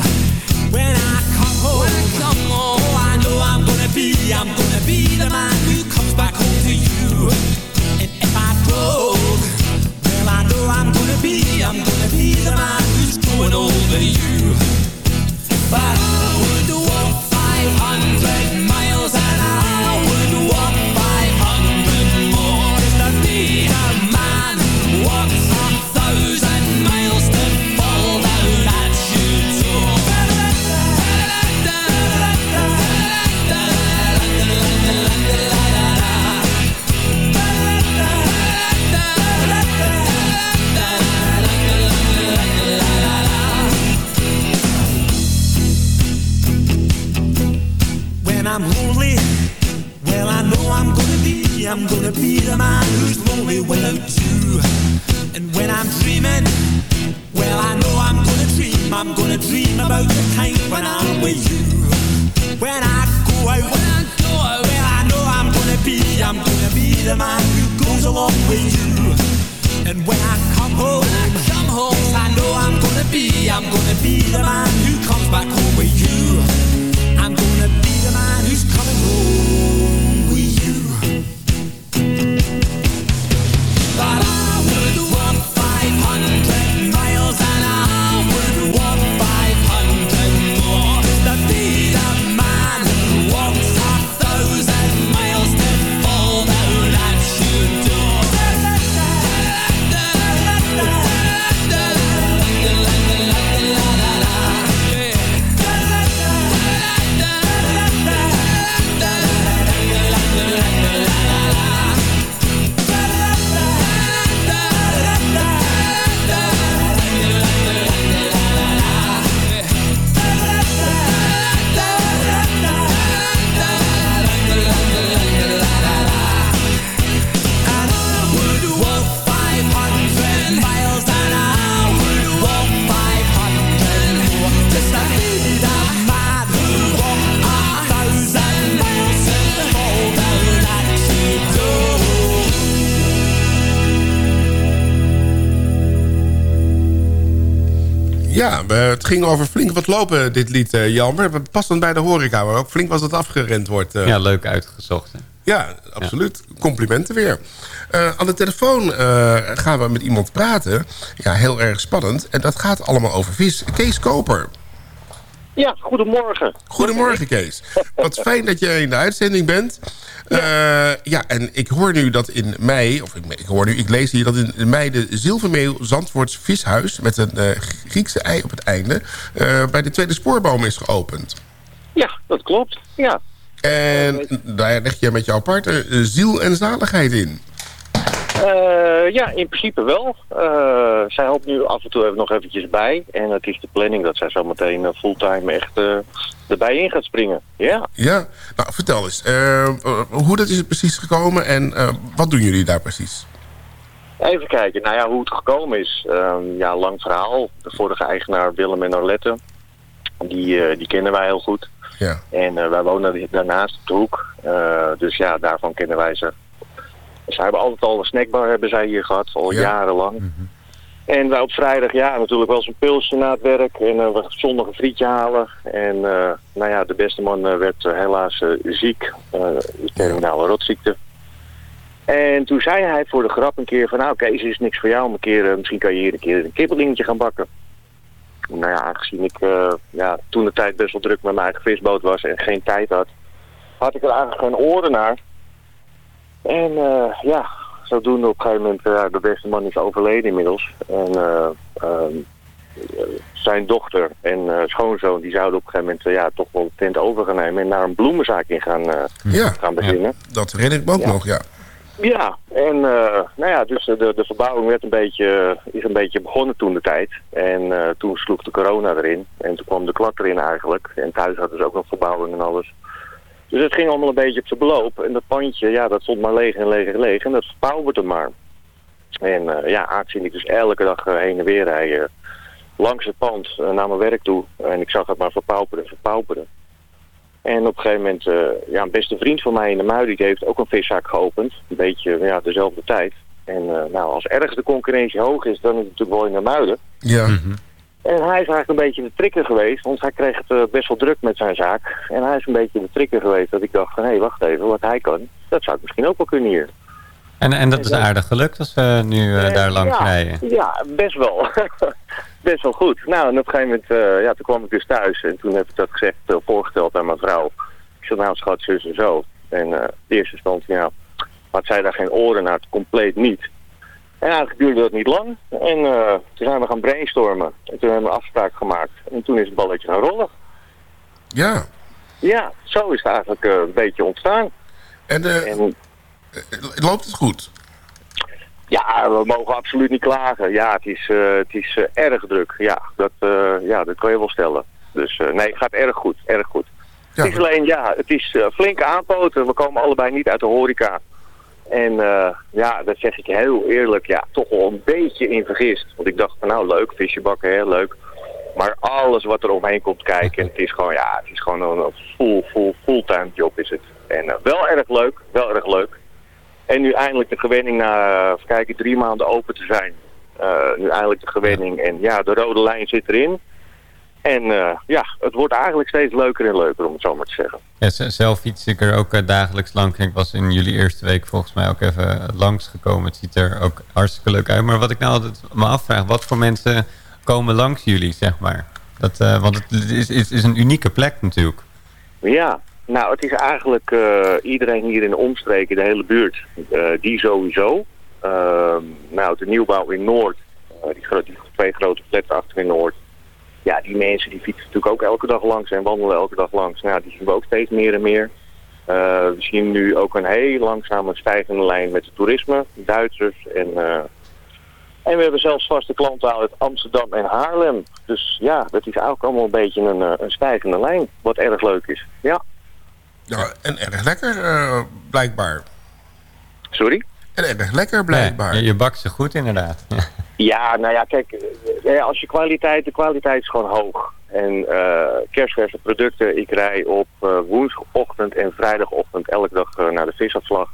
Speaker 12: When I come home, when I come home, I know I'm gonna be, I'm gonna be the man who comes back home to you. And if I broke, well I know I'm gonna be, I'm gonna be the man who's growing over you. But I would walk 500 when I'm with you. When I go out, well I know I'm gonna be, I'm gonna be the man who goes along with you. And when I come home, I I know I'm gonna be, I'm gonna be the man who comes back home with you.
Speaker 7: Ging over flink wat lopen, dit lied. Het past dan bij de horeca, waar ook flink was het afgerend wordt. eh.
Speaker 8: Ja, leuk uitgezocht. hè.
Speaker 7: Ja, absoluut. Complimenten weer. Eh, aan de telefoon eh, gaan we met iemand praten. Ja, heel erg spannend. En dat gaat allemaal over vis. Kees Koper.
Speaker 13: Ja, goedemorgen.
Speaker 7: Goedemorgen, Kees. Wat fijn dat je in de uitzending bent. Ja, ja en ik hoor nu dat in mei... of ik, ik hoor nu, ik lees hier dat in mei de Zilvermeel Zandvoorts Vishuis... met een eh, Griekse ei op het einde... eh, bij de Tweede Spoorboom is geopend.
Speaker 13: Ja, dat klopt. Ja.
Speaker 7: En daar leg je met jouw partner eh, ziel en zaligheid in.
Speaker 13: Eh, ja, in principe wel. Eh, zij hoopt nu af en toe even nog eventjes bij. En het is de planning dat zij zometeen eh, fulltime echt erbij in gaat springen. Ja.
Speaker 7: Ja, nou vertel eens. hoe dat is het precies gekomen en wat doen jullie daar precies?
Speaker 13: Even kijken, nou ja, hoe het gekomen is. Ehm, ja, lang verhaal. De vorige eigenaar Willem en Arlette, die, die kennen wij heel goed.
Speaker 7: Ja.
Speaker 13: En wij wonen daarnaast op de hoek. Dus ja, daarvan kennen wij ze. Ze hebben altijd al een snackbar hebben zij hier gehad, al jarenlang. En wij op vrijdag, ja, natuurlijk wel zo'n pilsje na het werk. En eh, we zondag een frietje halen. En eh, nou ja, de beste man eh, werd helaas ziek. terminale rotziekte. En toen zei hij voor de grap een keer van... Nou Kees, is niks voor jou een keer... misschien kan je hier een keer een kippelingetje gaan bakken. Nou ja, aangezien ik ja, toen de tijd best wel druk met mijn eigen visboot was... en geen tijd had... had ik er eigenlijk geen oren naar. En eh, ja, zodoende op een gegeven moment... eh, de beste man is overleden inmiddels. En eh, ehm, zijn dochter en schoonzoon... die zouden op een gegeven moment ja, toch wel de tent over gaan nemen... en naar een bloemenzaak in gaan,
Speaker 7: Ja.
Speaker 13: gaan beginnen.
Speaker 7: Dat herinner ik me ook nog, ja.
Speaker 13: Ja, en nou ja, dus de, de verbouwing werd een beetje, is een beetje begonnen toen de tijd. En toen sloeg de corona erin. En toen kwam de klak erin eigenlijk. En thuis hadden ze ook nog verbouwing en alles. Dus het ging allemaal een beetje op zijn beloop. En dat pandje, ja, dat stond maar leeg en leeg en leeg. En dat verbouwde maar. En eh, ja, aangezien ik dus elke dag eh, heen en weer rijden langs het pand eh, naar mijn werk toe. En ik zag het maar verpauperen, verpauperen. En op een gegeven moment, eh, ja, een beste vriend van mij in de Muiden, die heeft ook een viszaak geopend. Een beetje ja, dezelfde tijd. En eh, nou, als ergens de concurrentie hoog is, dan is het natuurlijk wel in de Muiden.
Speaker 7: Ja.
Speaker 13: En hij is eigenlijk een beetje de trigger geweest, want hij kreeg het eh, best wel druk met zijn zaak. En hij is een beetje de trigger geweest dat ik dacht van, hé, wacht even, wat hij kan, dat zou ik misschien ook wel kunnen hier.
Speaker 8: En, en dat is aardig gelukt als we nu eh, daar langs
Speaker 13: ja,
Speaker 8: rijden.
Speaker 13: Ja, best wel. best wel goed. Nou, en op een gegeven moment, eh, ja, toen kwam ik dus thuis en toen heb ik dat gezegd, eh, voorgesteld aan mijn vrouw. Ik zei, nou schat, zus en zo. En eh de eerste instantie, ja, had zij daar geen oren naar, compleet niet. En eigenlijk duurde dat niet lang. En eh, toen zijn we gaan brainstormen. En toen hebben we een afspraak gemaakt. En toen is het balletje gaan rollen.
Speaker 7: Ja.
Speaker 13: Ja, zo is het eigenlijk eh, een beetje ontstaan.
Speaker 7: En,
Speaker 13: en
Speaker 7: loopt het goed?
Speaker 13: Ja, we mogen absoluut niet klagen. Ja, het is, het is erg druk. Ja dat, ja, dat kan je wel stellen. Dus nee, het gaat erg goed. Erg goed. Het is alleen, ja, het is flinke aanpoten. We komen allebei niet uit de horeca. En eh, ja, dat zeg ik heel eerlijk, ja, toch wel een beetje in vergist. Want ik dacht van nou leuk, visje bakken, heel leuk. Maar alles wat er omheen komt kijken, het is gewoon, ja, het is gewoon een, full, full, fulltime job is het. En eh, wel erg leuk, wel erg leuk. En nu eindelijk de gewenning na, even kijken, drie maanden open te zijn. Eh, nu eindelijk de gewenning en ja, de rode lijn zit erin. En eh, ja, het wordt eigenlijk steeds leuker en leuker om het zo maar te zeggen.
Speaker 8: Ja, zelf fiets ik er ook eh, dagelijks langs. Ik was in jullie eerste week volgens mij ook even langs gekomen. Het ziet er ook hartstikke leuk uit. Maar wat ik nou altijd me afvraag, wat voor mensen komen langs jullie, zeg maar? Dat, eh, want het is, is, is een unieke plek natuurlijk.
Speaker 13: Ja, nou het is eigenlijk iedereen hier in de omstreken, de hele buurt, die sowieso. Ehm, nou, de nieuwbouw in Noord, die, gro- die twee grote flats achter in Noord. Ja, die mensen die fietsen natuurlijk ook elke dag langs en wandelen elke dag langs. Nou, die zien we ook steeds meer en meer. Eh, we zien nu ook een heel langzame stijgende lijn met het toerisme, Duitsers en... eh, en we hebben zelfs vaste klanten uit Amsterdam en Haarlem. Dus ja, dat is eigenlijk allemaal een beetje een, eh, een stijgende lijn, wat erg leuk is. Ja.
Speaker 7: Ja, en erg lekker, eh, blijkbaar.
Speaker 13: Sorry?
Speaker 7: En erg lekker, blijkbaar.
Speaker 8: Ja, je, je bakt ze goed inderdaad.
Speaker 13: Ja, nou ja, kijk, eh, eh, als je kwaliteit, de kwaliteit is gewoon hoog. En eh kerstverse producten, ik rij op woensdagochtend en vrijdagochtend elke dag naar de visafslag.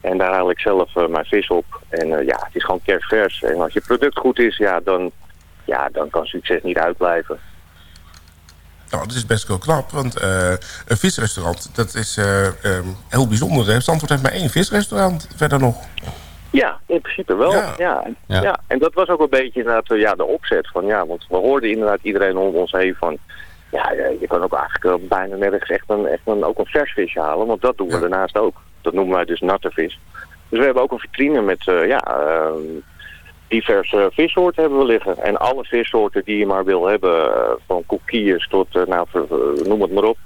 Speaker 13: En daar haal ik zelf mijn vis op. En ja, het is gewoon kerstvers. En als je product goed is, ja, dan, ja, dan kan succes niet uitblijven.
Speaker 7: Nou, dat is best wel knap, want een visrestaurant, dat is eh, ehm, heel bijzonder. Hè? Zandvoort heeft maar één visrestaurant verder nog.
Speaker 13: Ja, in principe wel. Ja. Ja.
Speaker 7: Ja.
Speaker 13: En dat was ook een beetje inderdaad eh, ja, de opzet van ja, want we hoorden inderdaad iedereen om ons heen van ja, je kan ook eigenlijk bijna nergens echt een, echt een, ook een vers visje halen, want dat doen we daarnaast ook. Dat noemen wij dus natte vis. Dus we hebben ook een vitrine met eh, ja, eh, diverse vissoorten hebben we liggen. En alle vissoorten die je maar wil hebben, eh, van koekiers tot, nou, noem het maar op.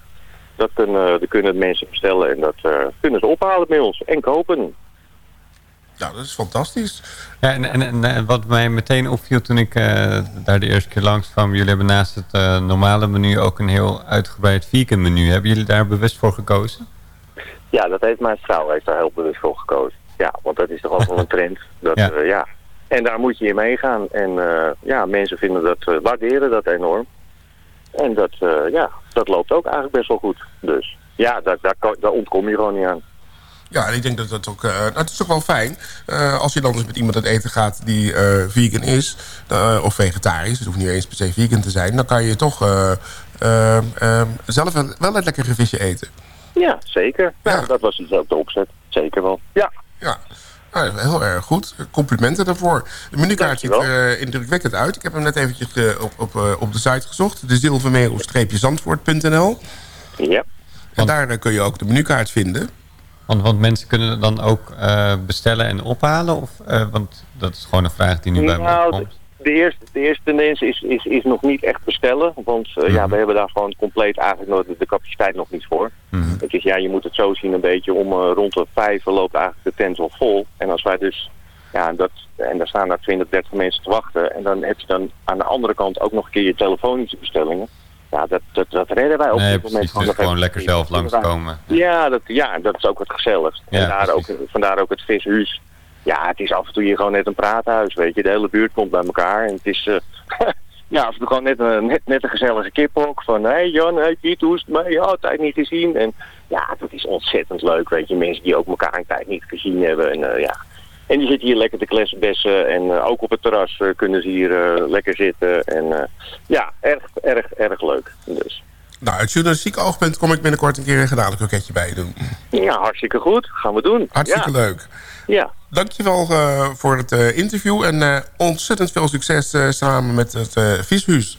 Speaker 13: Dat kunnen, dat kunnen mensen bestellen en dat eh, kunnen ze ophalen bij ons en kopen.
Speaker 7: Nou, dat is fantastisch.
Speaker 8: Ja, en, en, en, eh, wat mij meteen opviel toen ik eh, daar de eerste keer langs kwam... jullie hebben naast het eh, normale menu ook een heel uitgebreid vegan menu. Hebben jullie daar bewust voor gekozen?
Speaker 13: Ja, dat heeft mijn vrouw heeft daar heel bewust voor gekozen. Ja, want dat is toch ook wel een trend. Dat,
Speaker 8: Ja.
Speaker 13: ja. ja. En daar moet je in meegaan. En eh, ja, mensen vinden dat, waarderen dat enorm. En dat, eh, ja, dat loopt ook eigenlijk best wel goed. Dus ja, daar, daar, kan- daar ontkom je gewoon niet aan.
Speaker 7: Ja, en ik denk dat dat ook... nou, het is ook wel fijn eh, als je dan dus met iemand uit eten gaat die eh, vegan is... of vegetarisch, het hoeft niet eens per se vegan te zijn... dan kan je toch eh, eh, eh, zelf wel, wel een lekkere visje eten.
Speaker 13: Ja, zeker. Nou, dat was dus ook de opzet. Zeker wel. Ja.
Speaker 7: Ja, nou, heel erg goed. Complimenten daarvoor. De menukaart ziet er indrukwekkend uit. Ik heb hem net eventjes op, op, op de site gezocht. De zilvermerel-zandvoort.nl
Speaker 13: Ja.
Speaker 7: En daar kun je ook de menukaart vinden.
Speaker 8: Want, want mensen kunnen dan ook eh, bestellen en ophalen? Of, eh, want dat is gewoon een vraag die nu bij me
Speaker 13: Nou,
Speaker 8: komt.
Speaker 13: de eerste, de eerste tendens is, is, is nog niet echt bestellen. Want eh, ja,
Speaker 4: Mhm.
Speaker 13: we hebben daar gewoon compleet eigenlijk nooit de, de capaciteit nog niet voor.
Speaker 4: Mhm.
Speaker 13: Het is, ja, je moet het zo zien een beetje. Om rond de vijf loopt eigenlijk de tent wel vol. En als wij dus... Ja, dat, en daar staan daar 20, 30 mensen te wachten. En dan heb je dan aan de andere kant ook nog een keer je telefonische bestellingen. Ja, dat, dat, dat redden wij op
Speaker 8: Nee,
Speaker 13: dit moment
Speaker 8: precies. Dus gewoon lekker zelf langskomen.
Speaker 13: Ja dat, ja, dat is ook het gezelligst.
Speaker 8: Ja,
Speaker 13: en daar ook, vandaar ook het vishuis. Ja, het is af en toe hier gewoon net een praathuis, weet je. De hele buurt komt bij elkaar. En het is eh, ja, af en toe gewoon net een, net, net een gezellige kiphok. Van, hé hey Jan, hey Piet, hoe is het mee? Ja, tijd niet gezien. En ja, dat is ontzettend leuk, weet je. Mensen die ook elkaar een tijd niet gezien hebben. En eh, ja... En die zitten hier lekker te klesbessen en eh, ook op het terras eh, kunnen ze hier eh, lekker zitten. En ja, erg, erg, erg leuk. Dus.
Speaker 7: Nou, uit journalistiek oogpunt kom ik binnenkort een keer een gedalenkroketje bij je doen.
Speaker 13: Ja, hartstikke goed. Gaan we doen.
Speaker 7: Hartstikke
Speaker 13: Ja.
Speaker 7: leuk.
Speaker 13: Ja.
Speaker 7: Dankjewel voor het interview en ontzettend veel succes samen met het vishuis.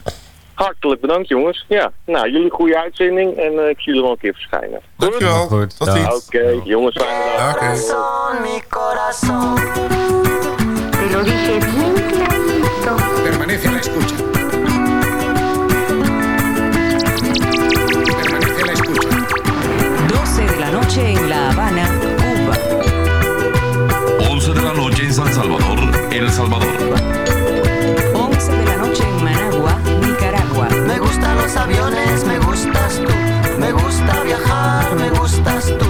Speaker 13: Hartelijk bedankt jongens. Ja, nou jullie goede uitzending en eh, ik zie jullie wel een keer verschijnen.
Speaker 7: Dankjewel.
Speaker 8: Goed,
Speaker 7: Tot
Speaker 8: dag.
Speaker 7: ziens.
Speaker 13: Oké, jongens, fijne dag.
Speaker 7: Oké.
Speaker 14: mi corazón. Te lo dije bien clarito.
Speaker 15: Permanece a la escucha. Permanece a la escucha.
Speaker 16: 12 de la noche en La Habana, Cuba.
Speaker 5: 11 de la noche en San Salvador, El Salvador.
Speaker 16: 11 de la noche en
Speaker 14: aviones, me gustas tú. Me gusta viajar, me gustas tú.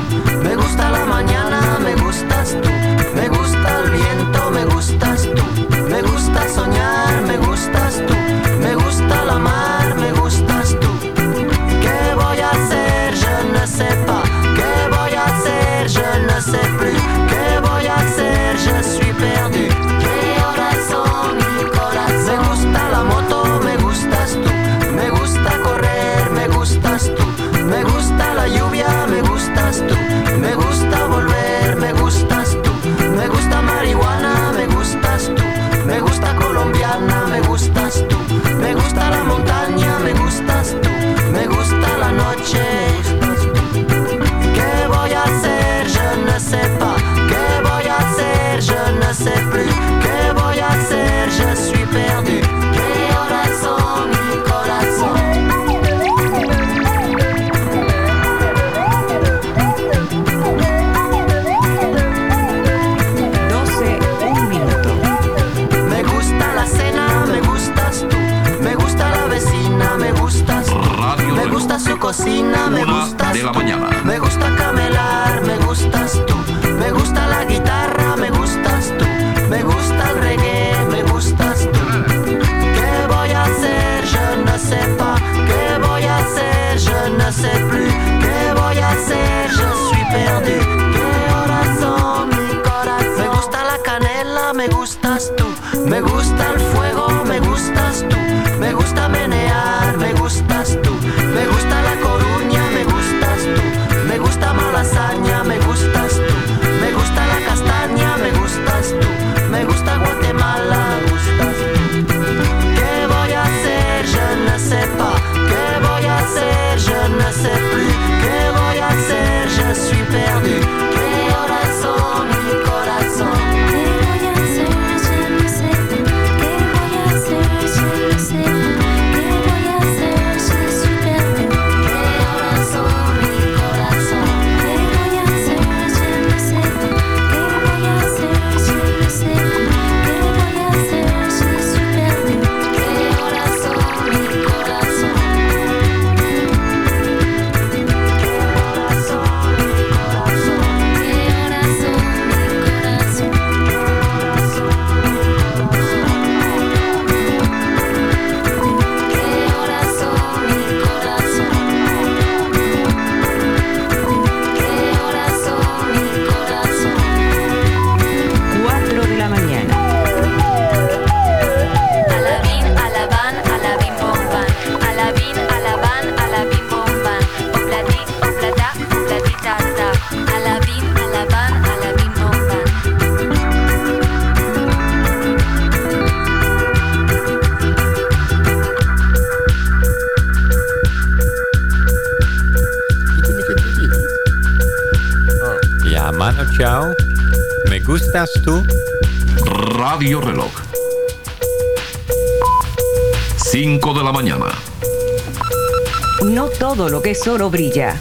Speaker 16: Todo lo que es oro brilla.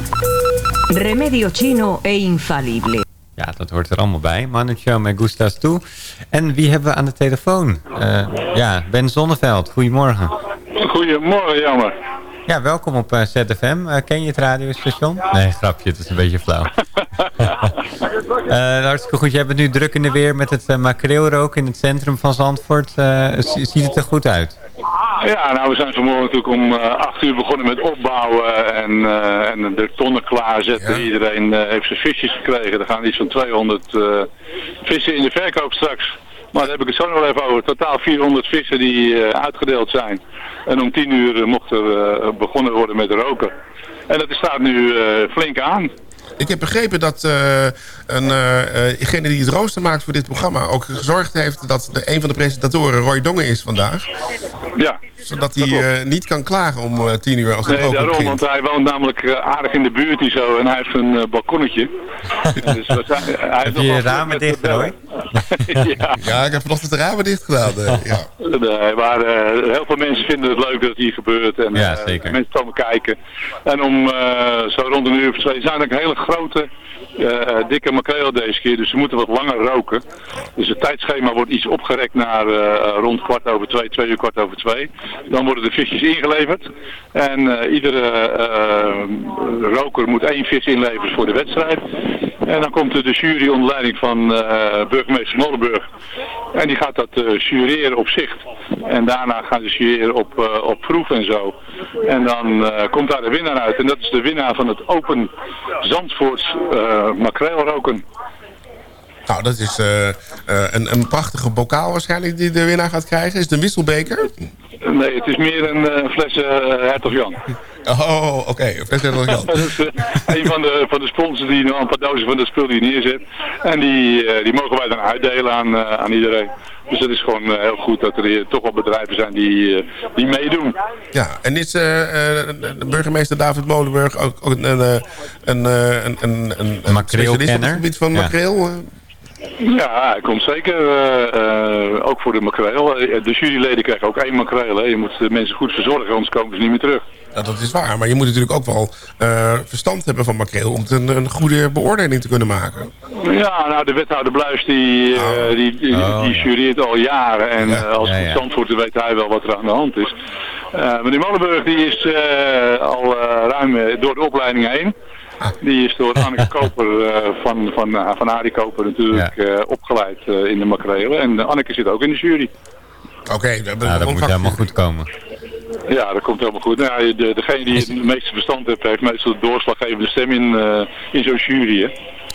Speaker 16: Remedio chino e infalible.
Speaker 8: Ja, dat hoort er allemaal bij. Manu Chao met Gustas toe. En wie hebben we aan de telefoon? Eh, ja, Ben Zonneveld. Goedemorgen.
Speaker 17: Goedemorgen, jammer.
Speaker 8: Ja, welkom op eh, ZFM. Eh, ken je het radiostation? Nee, grapje. Het is een beetje flauw. Eh, hartstikke goed. Jij bent nu druk in de weer met het uh, makreelrook in het centrum van Zandvoort. Eh, ziet het er goed uit?
Speaker 17: Ja, nou we zijn vanmorgen natuurlijk om uh, 8 uur begonnen met opbouwen en, uh, en de tonnen klaarzetten. Ja. Iedereen uh, heeft zijn visjes gekregen. Er gaan iets van 200 vissen in de verkoop straks. Maar daar heb ik het zo nog even over. Totaal 400 vissen die uitgedeeld zijn. En om 10 uur mocht er begonnen worden met roken. En dat staat nu flink aan.
Speaker 7: Ik heb begrepen dat uh, een, uh, degene die het rooster maakt voor dit programma... ook gezorgd heeft dat de, een van de presentatoren Roy Dongen is vandaag.
Speaker 17: Ja.
Speaker 7: Zodat hij uh, niet kan klagen om uh, tien uur als het
Speaker 17: nee,
Speaker 7: ook
Speaker 17: daarom,
Speaker 7: begint.
Speaker 17: want hij woont namelijk uh, aardig in de buurt hier zo en hij heeft een uh, balkonnetje.
Speaker 8: dus we zijn, hij heb je je ramen dicht, hoor?
Speaker 17: ja.
Speaker 7: ja, ik heb vanochtend de ramen dicht gedaan. ja.
Speaker 17: Nee, maar heel veel mensen vinden het leuk dat het hier gebeurt en
Speaker 8: ja, zeker.
Speaker 17: mensen komen kijken. En om zo rond een uur of twee zijn er hele grote uh, dikke makreel deze keer, dus ze moeten wat langer roken. Dus het tijdschema wordt iets opgerekt naar uh, rond kwart over twee, twee uur kwart over twee. Dan worden de visjes ingeleverd. En uh, iedere roker moet één vis inleveren voor de wedstrijd. En dan komt de jury onder leiding van burgemeester Molenburg. En die gaat dat jureren op zicht. En daarna gaan ze jureren op, op proef en zo. En dan komt daar de winnaar uit. En dat is de winnaar van het Open Zandvoorts makreel roken.
Speaker 7: Nou, dat is uh, uh, een, een prachtige bokaal waarschijnlijk die de winnaar gaat krijgen. Is het een wisselbeker?
Speaker 17: Nee, het is meer een uh, fles Hertog Jan.
Speaker 7: Oh, oké. Okay. Een fles Hertog Jan.
Speaker 17: dat is een van de, van de sponsors die nog een paar dozen van dat spul die neerzet. En die, die mogen wij dan uitdelen aan, aan iedereen. Dus het is gewoon uh, heel goed dat er hier toch wel bedrijven zijn die, uh, die meedoen.
Speaker 7: Ja, en is uh, de burgemeester David Molenburg ook, ook een, een, een, een, een, een, een specialist op het gebied van makreel?
Speaker 17: Ja, hij komt zeker. ook voor de makreel. de juryleden krijgen ook één makreel. Hè. Je moet de mensen goed verzorgen, anders komen ze niet meer terug.
Speaker 7: Ja, dat is waar, maar je moet natuurlijk ook wel uh, verstand hebben van makreel... om een, een, goede beoordeling te kunnen maken.
Speaker 17: Ja, nou, de wethouder Bluis die, oh. die, die, oh, die jureert ja. al jaren. En ja. als ja, Zandvoort weet hij wel wat er aan de hand is. meneer Molenburg die is al ruim door de opleiding heen. Die is door Anneke Koper van, van, van Arie Koper natuurlijk opgeleid in de makrelen. En Anneke zit ook in de jury.
Speaker 7: Oké, okay,
Speaker 8: dat, ja, dat moet helemaal goed komen.
Speaker 17: Ja, dat komt helemaal goed. Nou, de, degene die het meeste verstand heeft, heeft meestal de doorslaggevende stem in, uh, in zo'n jury. Hè?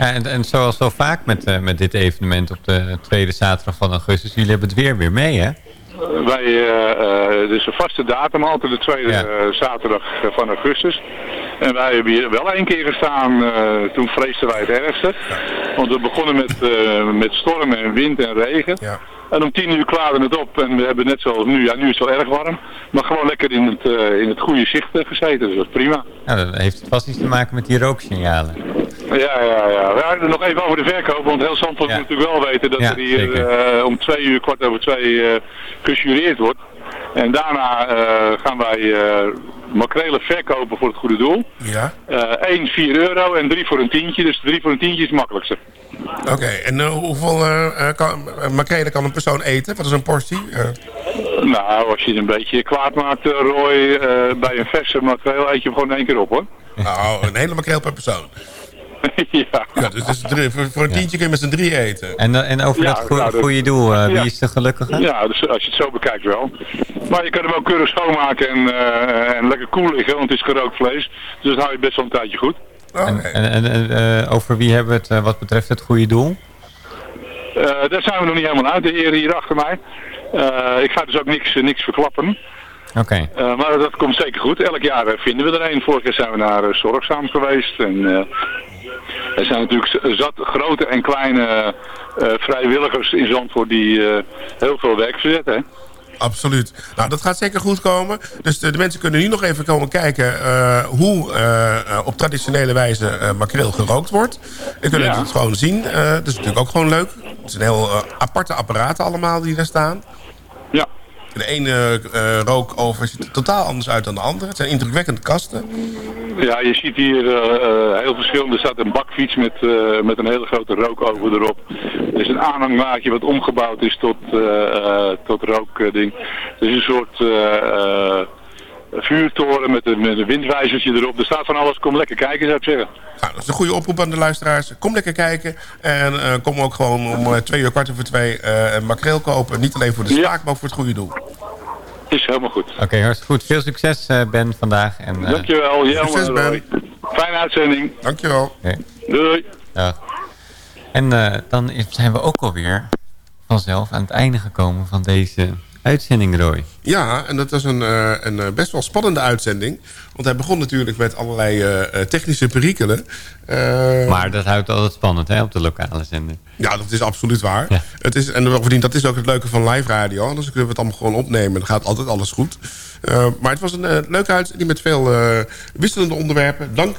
Speaker 8: Ja, en, en zoals zo vaak met, uh, met dit evenement op de tweede zaterdag van augustus, jullie hebben het weer weer mee, hè?
Speaker 17: Uh, wij, uh, dus een vaste datum, altijd de tweede ja. zaterdag van augustus. En wij hebben hier wel één keer gestaan, toen vreesden wij het ergste. Want we begonnen met, met stormen en wind en regen.
Speaker 7: Ja.
Speaker 17: En om tien uur klaarden het op en we hebben net zoals nu, ja nu is het wel erg warm, maar gewoon lekker in het, uh, in het goede zicht gezeten, dus dat is prima.
Speaker 8: Ja, dat heeft vast iets te maken met die rooksignalen.
Speaker 17: Ja, ja, ja. ja nog even over de verkoop, want heel Zandvoort ja. moet natuurlijk wel weten dat ja, er hier uh, om twee uur, kwart over twee, uh, gejureerd wordt. En daarna gaan wij makrelen verkopen voor het goede doel.
Speaker 7: Ja.
Speaker 17: Eén 4 euro en drie voor een tientje, dus drie voor een tientje is het makkelijkste.
Speaker 7: Oké, okay, en uh, hoeveel kan, makrelen kan een persoon eten? Wat is een portie?
Speaker 17: Nou, als je het een beetje kwaad maakt, Roy, bij een verse makreel eet je hem gewoon één keer op, hoor.
Speaker 7: Nou, een hele makreel per persoon.
Speaker 17: ja.
Speaker 7: ja. dus, dus drie, voor, voor, een tientje kun je met z'n drie eten.
Speaker 8: En, en over ja, dat goede, nou, goede doel, uh, wie is de gelukkige?
Speaker 17: Ja, dus als je het zo bekijkt wel. Maar je kan hem ook keurig schoonmaken en, uh, en lekker koel liggen, want het is gerookt vlees. Dus dat hou je best wel een tijdje goed.
Speaker 8: En, en, en uh, over wie hebben we het uh, wat betreft het goede doel?
Speaker 17: Uh, daar zijn we nog niet helemaal uit, de heren hier achter mij. ik ga dus ook niks, niks verklappen.
Speaker 8: Oké.
Speaker 17: Okay. maar dat komt zeker goed. Elk jaar vinden we er een. Vorig jaar zijn we naar Zorgzaam geweest. En, er zijn natuurlijk zat grote en kleine vrijwilligers in Zandvoort die heel veel werk verzetten. Hè?
Speaker 7: Absoluut. Nou, dat gaat zeker goed komen. Dus de, de mensen kunnen nu nog even komen kijken uh, hoe uh, op traditionele wijze uh, makreel gerookt wordt. Dan kunnen ja. het gewoon zien. dat is natuurlijk ook gewoon leuk. Het zijn heel aparte apparaten allemaal die daar staan.
Speaker 17: Ja.
Speaker 7: De ene uh, rookover ziet er totaal anders uit dan de andere. Het zijn indrukwekkende kasten.
Speaker 17: Ja, je ziet hier uh, heel verschillend. Er staat een bakfiets met, met een hele grote rookover erop. Er is een aanhanglaadje wat omgebouwd is tot, tot rookding. Het is een soort vuurtoren met een, met een windwijzertje erop. Er staat van alles. Kom lekker kijken, zou ik zeggen.
Speaker 7: Nou, dat is een goede oproep aan de luisteraars. Kom lekker kijken. En uh, kom ook gewoon om uh, twee uur, kwart over twee uh, een makreel kopen. Niet alleen voor de smaak, ja. maar ook voor het goede doel.
Speaker 17: Is helemaal goed.
Speaker 12: Oké, okay, hartstikke goed. Veel succes, Ben, vandaag. En,
Speaker 17: Dankjewel.
Speaker 7: Succes, Ben.
Speaker 17: Fijne uitzending.
Speaker 7: Dankjewel.
Speaker 12: Okay.
Speaker 17: Doei.
Speaker 12: Ja. En dan zijn we ook alweer vanzelf aan het einde gekomen van deze uitzending, Roy.
Speaker 7: Ja, en dat was een, uh, een best wel spannende uitzending. Want hij begon natuurlijk met allerlei uh, technische perikelen. Uh,
Speaker 12: maar dat houdt altijd spannend hè, op de lokale zender.
Speaker 7: Ja, dat is absoluut waar. Ja. Het is, en bovendien, dat is ook het leuke van live radio. Anders kunnen we het allemaal gewoon opnemen. Dan gaat altijd alles goed. maar het was een leuke uitzending met veel wisselende onderwerpen. Dank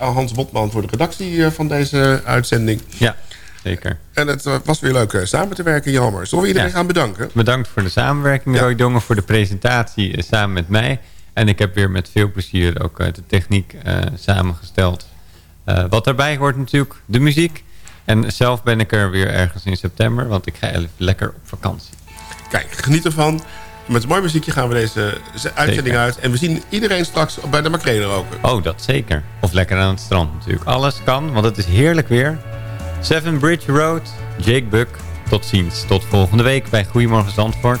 Speaker 7: aan Hans Botman voor de redactie van deze uitzending.
Speaker 12: Ja. Zeker.
Speaker 7: En het was weer leuk samen te werken, Jammer. Zullen we iedereen ja. gaan bedanken?
Speaker 12: Bedankt voor de samenwerking, ja. Roy Dongen, voor de presentatie samen met mij. En ik heb weer met veel plezier ook de techniek uh, samengesteld. Uh, wat daarbij hoort natuurlijk, de muziek. En zelf ben ik er weer ergens in september, want ik ga even lekker op vakantie.
Speaker 7: Kijk, geniet ervan. Met een mooi muziekje gaan we deze uitzending zeker. uit. En we zien iedereen straks bij de makrelen roken.
Speaker 12: Oh, dat zeker. Of lekker aan het strand natuurlijk. Alles kan, want het is heerlijk weer. Seven Bridge Road, Jake Buck. Tot ziens. Tot volgende week bij Goedemorgen Zandvoort.